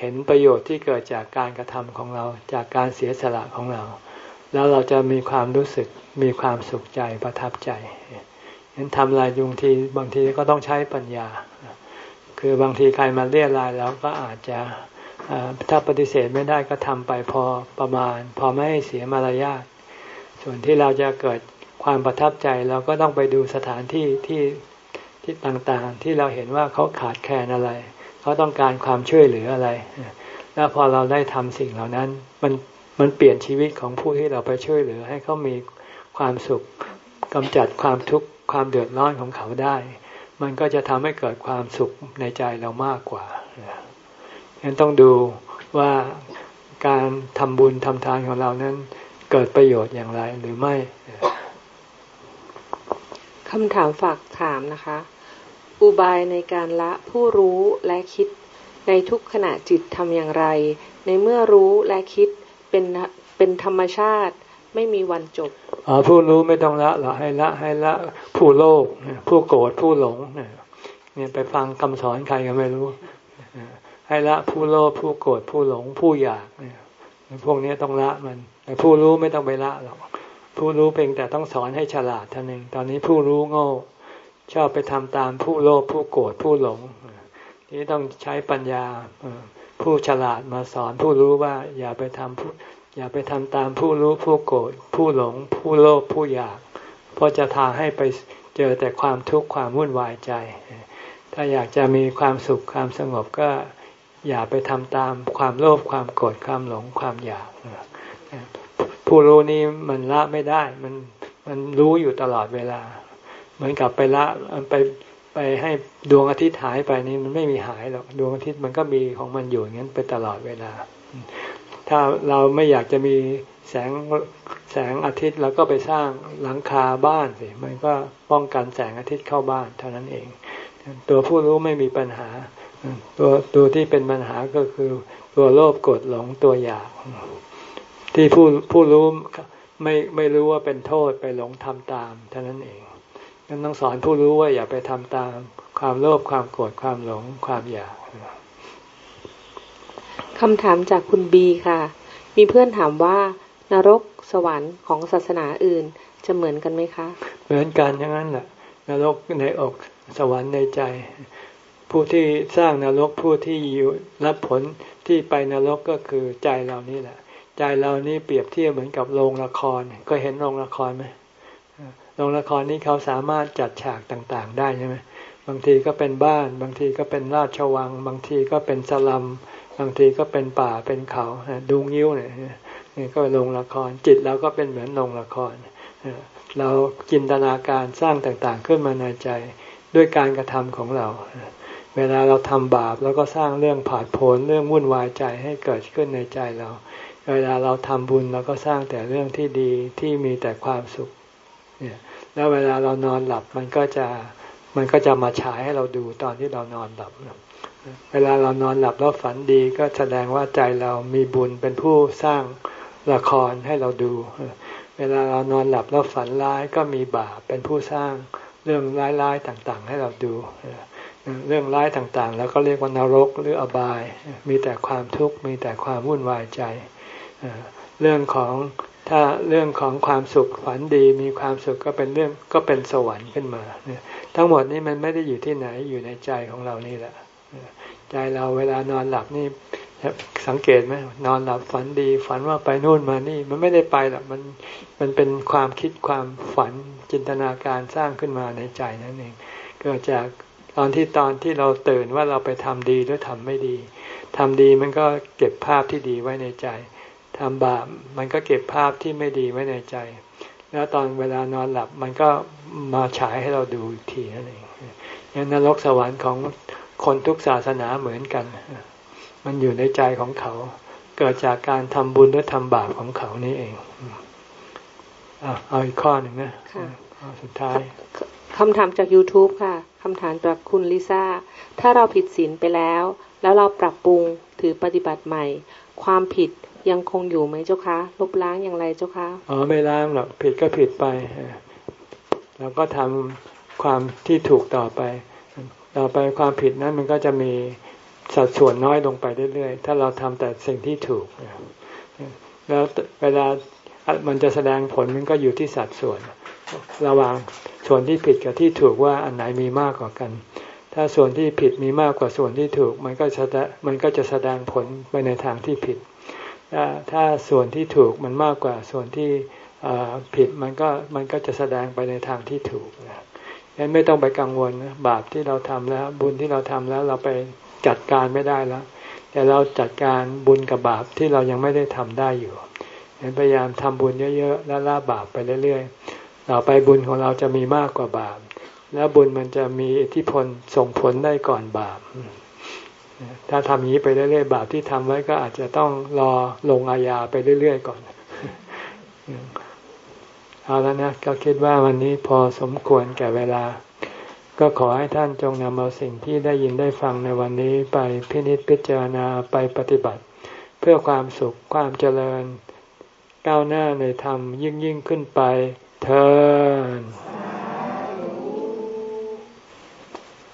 เห็นประโยชน์ที่เกิดจากการกระทำของเรา จากการเสียสละของเรา แล้วเราจะมีความรู้สึกมีความสุขใจประทับใจเห็นทำอะไรบางทีบางทีก็ต้องใช้ปัญญา คือบางทีใครมาเรียรายแล้วก็อาจจะถ้าปฏิเสธไม่ได้ก็ทำไปพอประมาณ พอไม่ให้เสียมารยาทส่วนที่เราจะเกิดความประทับใจเราก็ต้องไปดูสถานที่ที่ที่ต่างๆ ที่เราเห็นว่าเขาขาดแคลนอะไร เขาต้องการความช่วยเหลืออะไร แล้วพอเราได้ทำสิ่งเหล่านั้น มัน มันเปลี่ยนชีวิตของผู้ที่เราไปช่วยเหลือให้เขามีความสุขกำจัดความทุกข์ความเดือดร้อนของเขาได้ มันก็จะทำให้เกิดความสุขในใจเรามากกว่าฉะนั้นต้องดูว่าการทำบุญทำทานของเรานั้น เกิดประโยชน์อย่างไรหรือไม่คำถามฝากถามนะคะ อุบายในการละผู้รู้และคิดในทุกขณะจิตทำอย่างไร ในเมื่อรู้และคิด เป็นเป็นธรรมชาติไม่มีวันจบอ๋อผู้รู้ไม่ต้องละหรอให้ละให้ละผู้โลภผู้โกรธผู้หลงเนี่ยไปฟังคำสอนใครก็ไม่รู้ ให้ละผู้โลภผู้โกรธผู้หลงผู้อยากเนี่ยพวกนี้ต้องละมัน แต่ผู้รู้ไม่ต้องไปละหรอกผู้รู้เพียงแต่ต้องสอนให้ฉลาดท่านเองตอนนี้ผู้รู้โง่ชอบไปทำตามผู้โลภผู้โกรธผู้หลง นี่ต้องใช้ปัญญา ผู้ฉลาดมาสอนผู้รู้ว่าอย่าไปทำผู้อย่าไปทำตามผู้รู้ผู้โกรธผู้หลง ผู้โลภผู้อยาก เพราะจะทาให้ไปเจอแต่ความทุกข์ความวุ่นวายใจ ถ้าอยากจะมีความสุขความสงบก็อย่าไปทำตามความโลภความโกรธความหลงความอยาก ผู้รู้นี้มันละไม่ได้ มันมันรู้อยู่ตลอดเวลา เหมือนกับไปละไป ไปให้ดวงอาทิตย์หายไปนี่มันไม่มีหายหรอกดวงอาทิตย์มันก็มีของมันอยู่อย่างนั้นไปตลอดเวลา ถ้าเราไม่อยากจะมีแสงแสงอาทิตย์เราก็ไปสร้างหลังคาบ้านสิมันก็ป้องกันแสงอาทิตย์เข้าบ้านเท่านั้นเอง ตัวผู้รู้ไม่มีปัญหา ตัวตัวที่เป็นปัญหาก็คือตัวโลภกดหลงตัวอยาก ที่ผู้ผู้รู้ไม่ไม่รู้ว่าเป็นโทษไปหลงทำตามเท่านั้นเอง นั้นต้องสอนผู้รู้ว่าอย่าไปทำตามความโลภความโกรธความหลงความอยากคำถามจากคุณบีค่ะ มีเพื่อนถามว่านรกสวรรค์ของศาสนาอื่นจะเหมือนกันไหมคะ เหมือนกันอย่างนั้นแหละนรกในอกสวรรค์ในใจ ผู้ที่สร้างนรกผู้ที่อยู่รับผลที่ไปนรกก็คือใจเรานี่แหละ ใจเรานี่เปรียบเทียบเหมือนกับโรงละครก็เห็นโรงละครไหม โรงละครนี้เขาสามารถจัดฉากต่างๆ ได้ใช่ไหมบางทีก็เป็นบ้าน บางทีก็เป็นราชวัง บางทีก็เป็นสลัม บางทีก็เป็นป่าเป็นเขาดูงิ้วเนี่ยนี่ก็ลงละครจิตเราก็เป็นเหมือนลงละคร เราจินตนาการสร้างต่างๆ ขึ้นมาในใจด้วยการกระทำของเรา เวลาเราทำบาปเราก็สร้างเรื่องผาดโผนเรื่องวุ่นวายใจให้เกิดขึ้นในใจเรา เวลาเราทำบุญเราก็สร้างแต่เรื่องที่ดีที่มีแต่ความสุข แล้วเวลาเรานอนหลับมันก็จะมันก็จะมาฉายให้เราดูตอนที่เรานอนหลับ เวลาเรานอนหลับแล้วฝันดีก็แสดงว่าใจเรามีบุญเป็นผู้สร้างละครให้เราดู เวลาเรานอนหลับแล้วฝันร้ายก็มีบาปเป็นผู้สร้างเรื่องร้ายๆต่างๆ ให้เราดู เรื่องร้ายต่างๆ แล้วก็เรียกว่านรกหรืออบาย มีแต่ความทุกข์มีแต่ความวุ่นวายใจ เรื่องของ ถ้าเรื่องของความสุขฝันดีมีความสุขก็เป็นเรื่องก็เป็นสวรรค์ขึ้นมาทั้งหมดนี้มันไม่ได้อยู่ที่ไหนอยู่ในใจของเรานี่แหละใจเราเวลานอนหลับนี่สังเกตไหมนอนหลับฝันดี ฝันว่าไปโน่นมานี่ มันไม่ได้ไปหรอกมันมันเป็นความคิดความฝันจินตนาการสร้างขึ้นมาในใจนั่นเองเกิดจากตอนที่ตอนที่เราตื่นว่าเราไปทำดีหรือทำไม่ดีทำดีมันก็เก็บภาพที่ดีไว้ในใจ ทำบาปมันก็เก็บภาพที่ไม่ดีไว้ในใจ แล้วตอนเวลานอนหลับมันก็มาฉายให้เราดูอีกทีนั่นเองยันนรกสวรรค์ของคนทุกศาสนาเหมือนกัน มันอยู่ในใจของเขา เกิดจากการทำบุญหรือทำบาปของเขานี่เองเอาอีกข้อหนึ่งนะสุดท้ายคำถามจาก YouTube ค่ะคำถามจากคุณลิซ่า ถ้าเราผิดศีลไปแล้ว แล้วเราปรับปรุงถือปฏิบัติใหม่ ความผิด ยังคงอยู่ไหมเจ้าคะ ลบล้างอย่างไรเจ้าคะอ๋อไม่ล้างหรอกผิดก็ผิดไปเราก็ทำความที่ถูกต่อไป ต่อไปความผิดนั้นมันก็จะมีสัดส่วนน้อยลงไปเรื่อยๆ ถ้าเราทำแต่สิ่งที่ถูก แล้วเวลามันจะแสดงผลมันก็อยู่ที่สัดส่วน ระหว่างส่วนที่ผิดกับที่ถูกว่าอันไหนมีมากกว่ากัน ถ้าส่วนที่ผิดมีมากกว่าส่วนที่ถูก มันก็จะมันก็จะแสดงผลไปในทางที่ผิด ถ้าส่วนที่ถูกมันมากกว่าส่วนที่ผิดมันก็มันก็จะแสดงไปในทางที่ถูกนะงั้นไม่ต้องไปกังวลนะบาปที่เราทำแล้ว บุญที่เราทำแล้วเราไปจัดการไม่ได้แล้ว แต่เราจัดการบุญกับบาปที่เรายังไม่ได้ทำได้อยู่งั้นพยายามทำบุญเยอะๆแล้วละบาปไปเรื่อยๆต่อไปบุญของเราจะมีมากกว่าบาป แล้วบุญมันจะมีอิทธิพลส่งผลได้ก่อนบาป ถ้าทำอย่างนี้ไปเรื่อยๆบาปที่ทำไว้ก็อาจจะต้องรอลงอาญาไปเรื่อยๆก่อนเอาแล้วนะก็คิดว่าวันนี้พอสมควรแก่เวลา ก็ขอให้ท่านจงนำเอาสิ่งที่ได้ยินได้ฟังในวันนี้ไปพินิจพิจารณาไปปฏิบัติ เพื่อความสุขความเจริญ ก้าวหน้าในธรรมยิ่งยิ่งขึ้นไปเธอ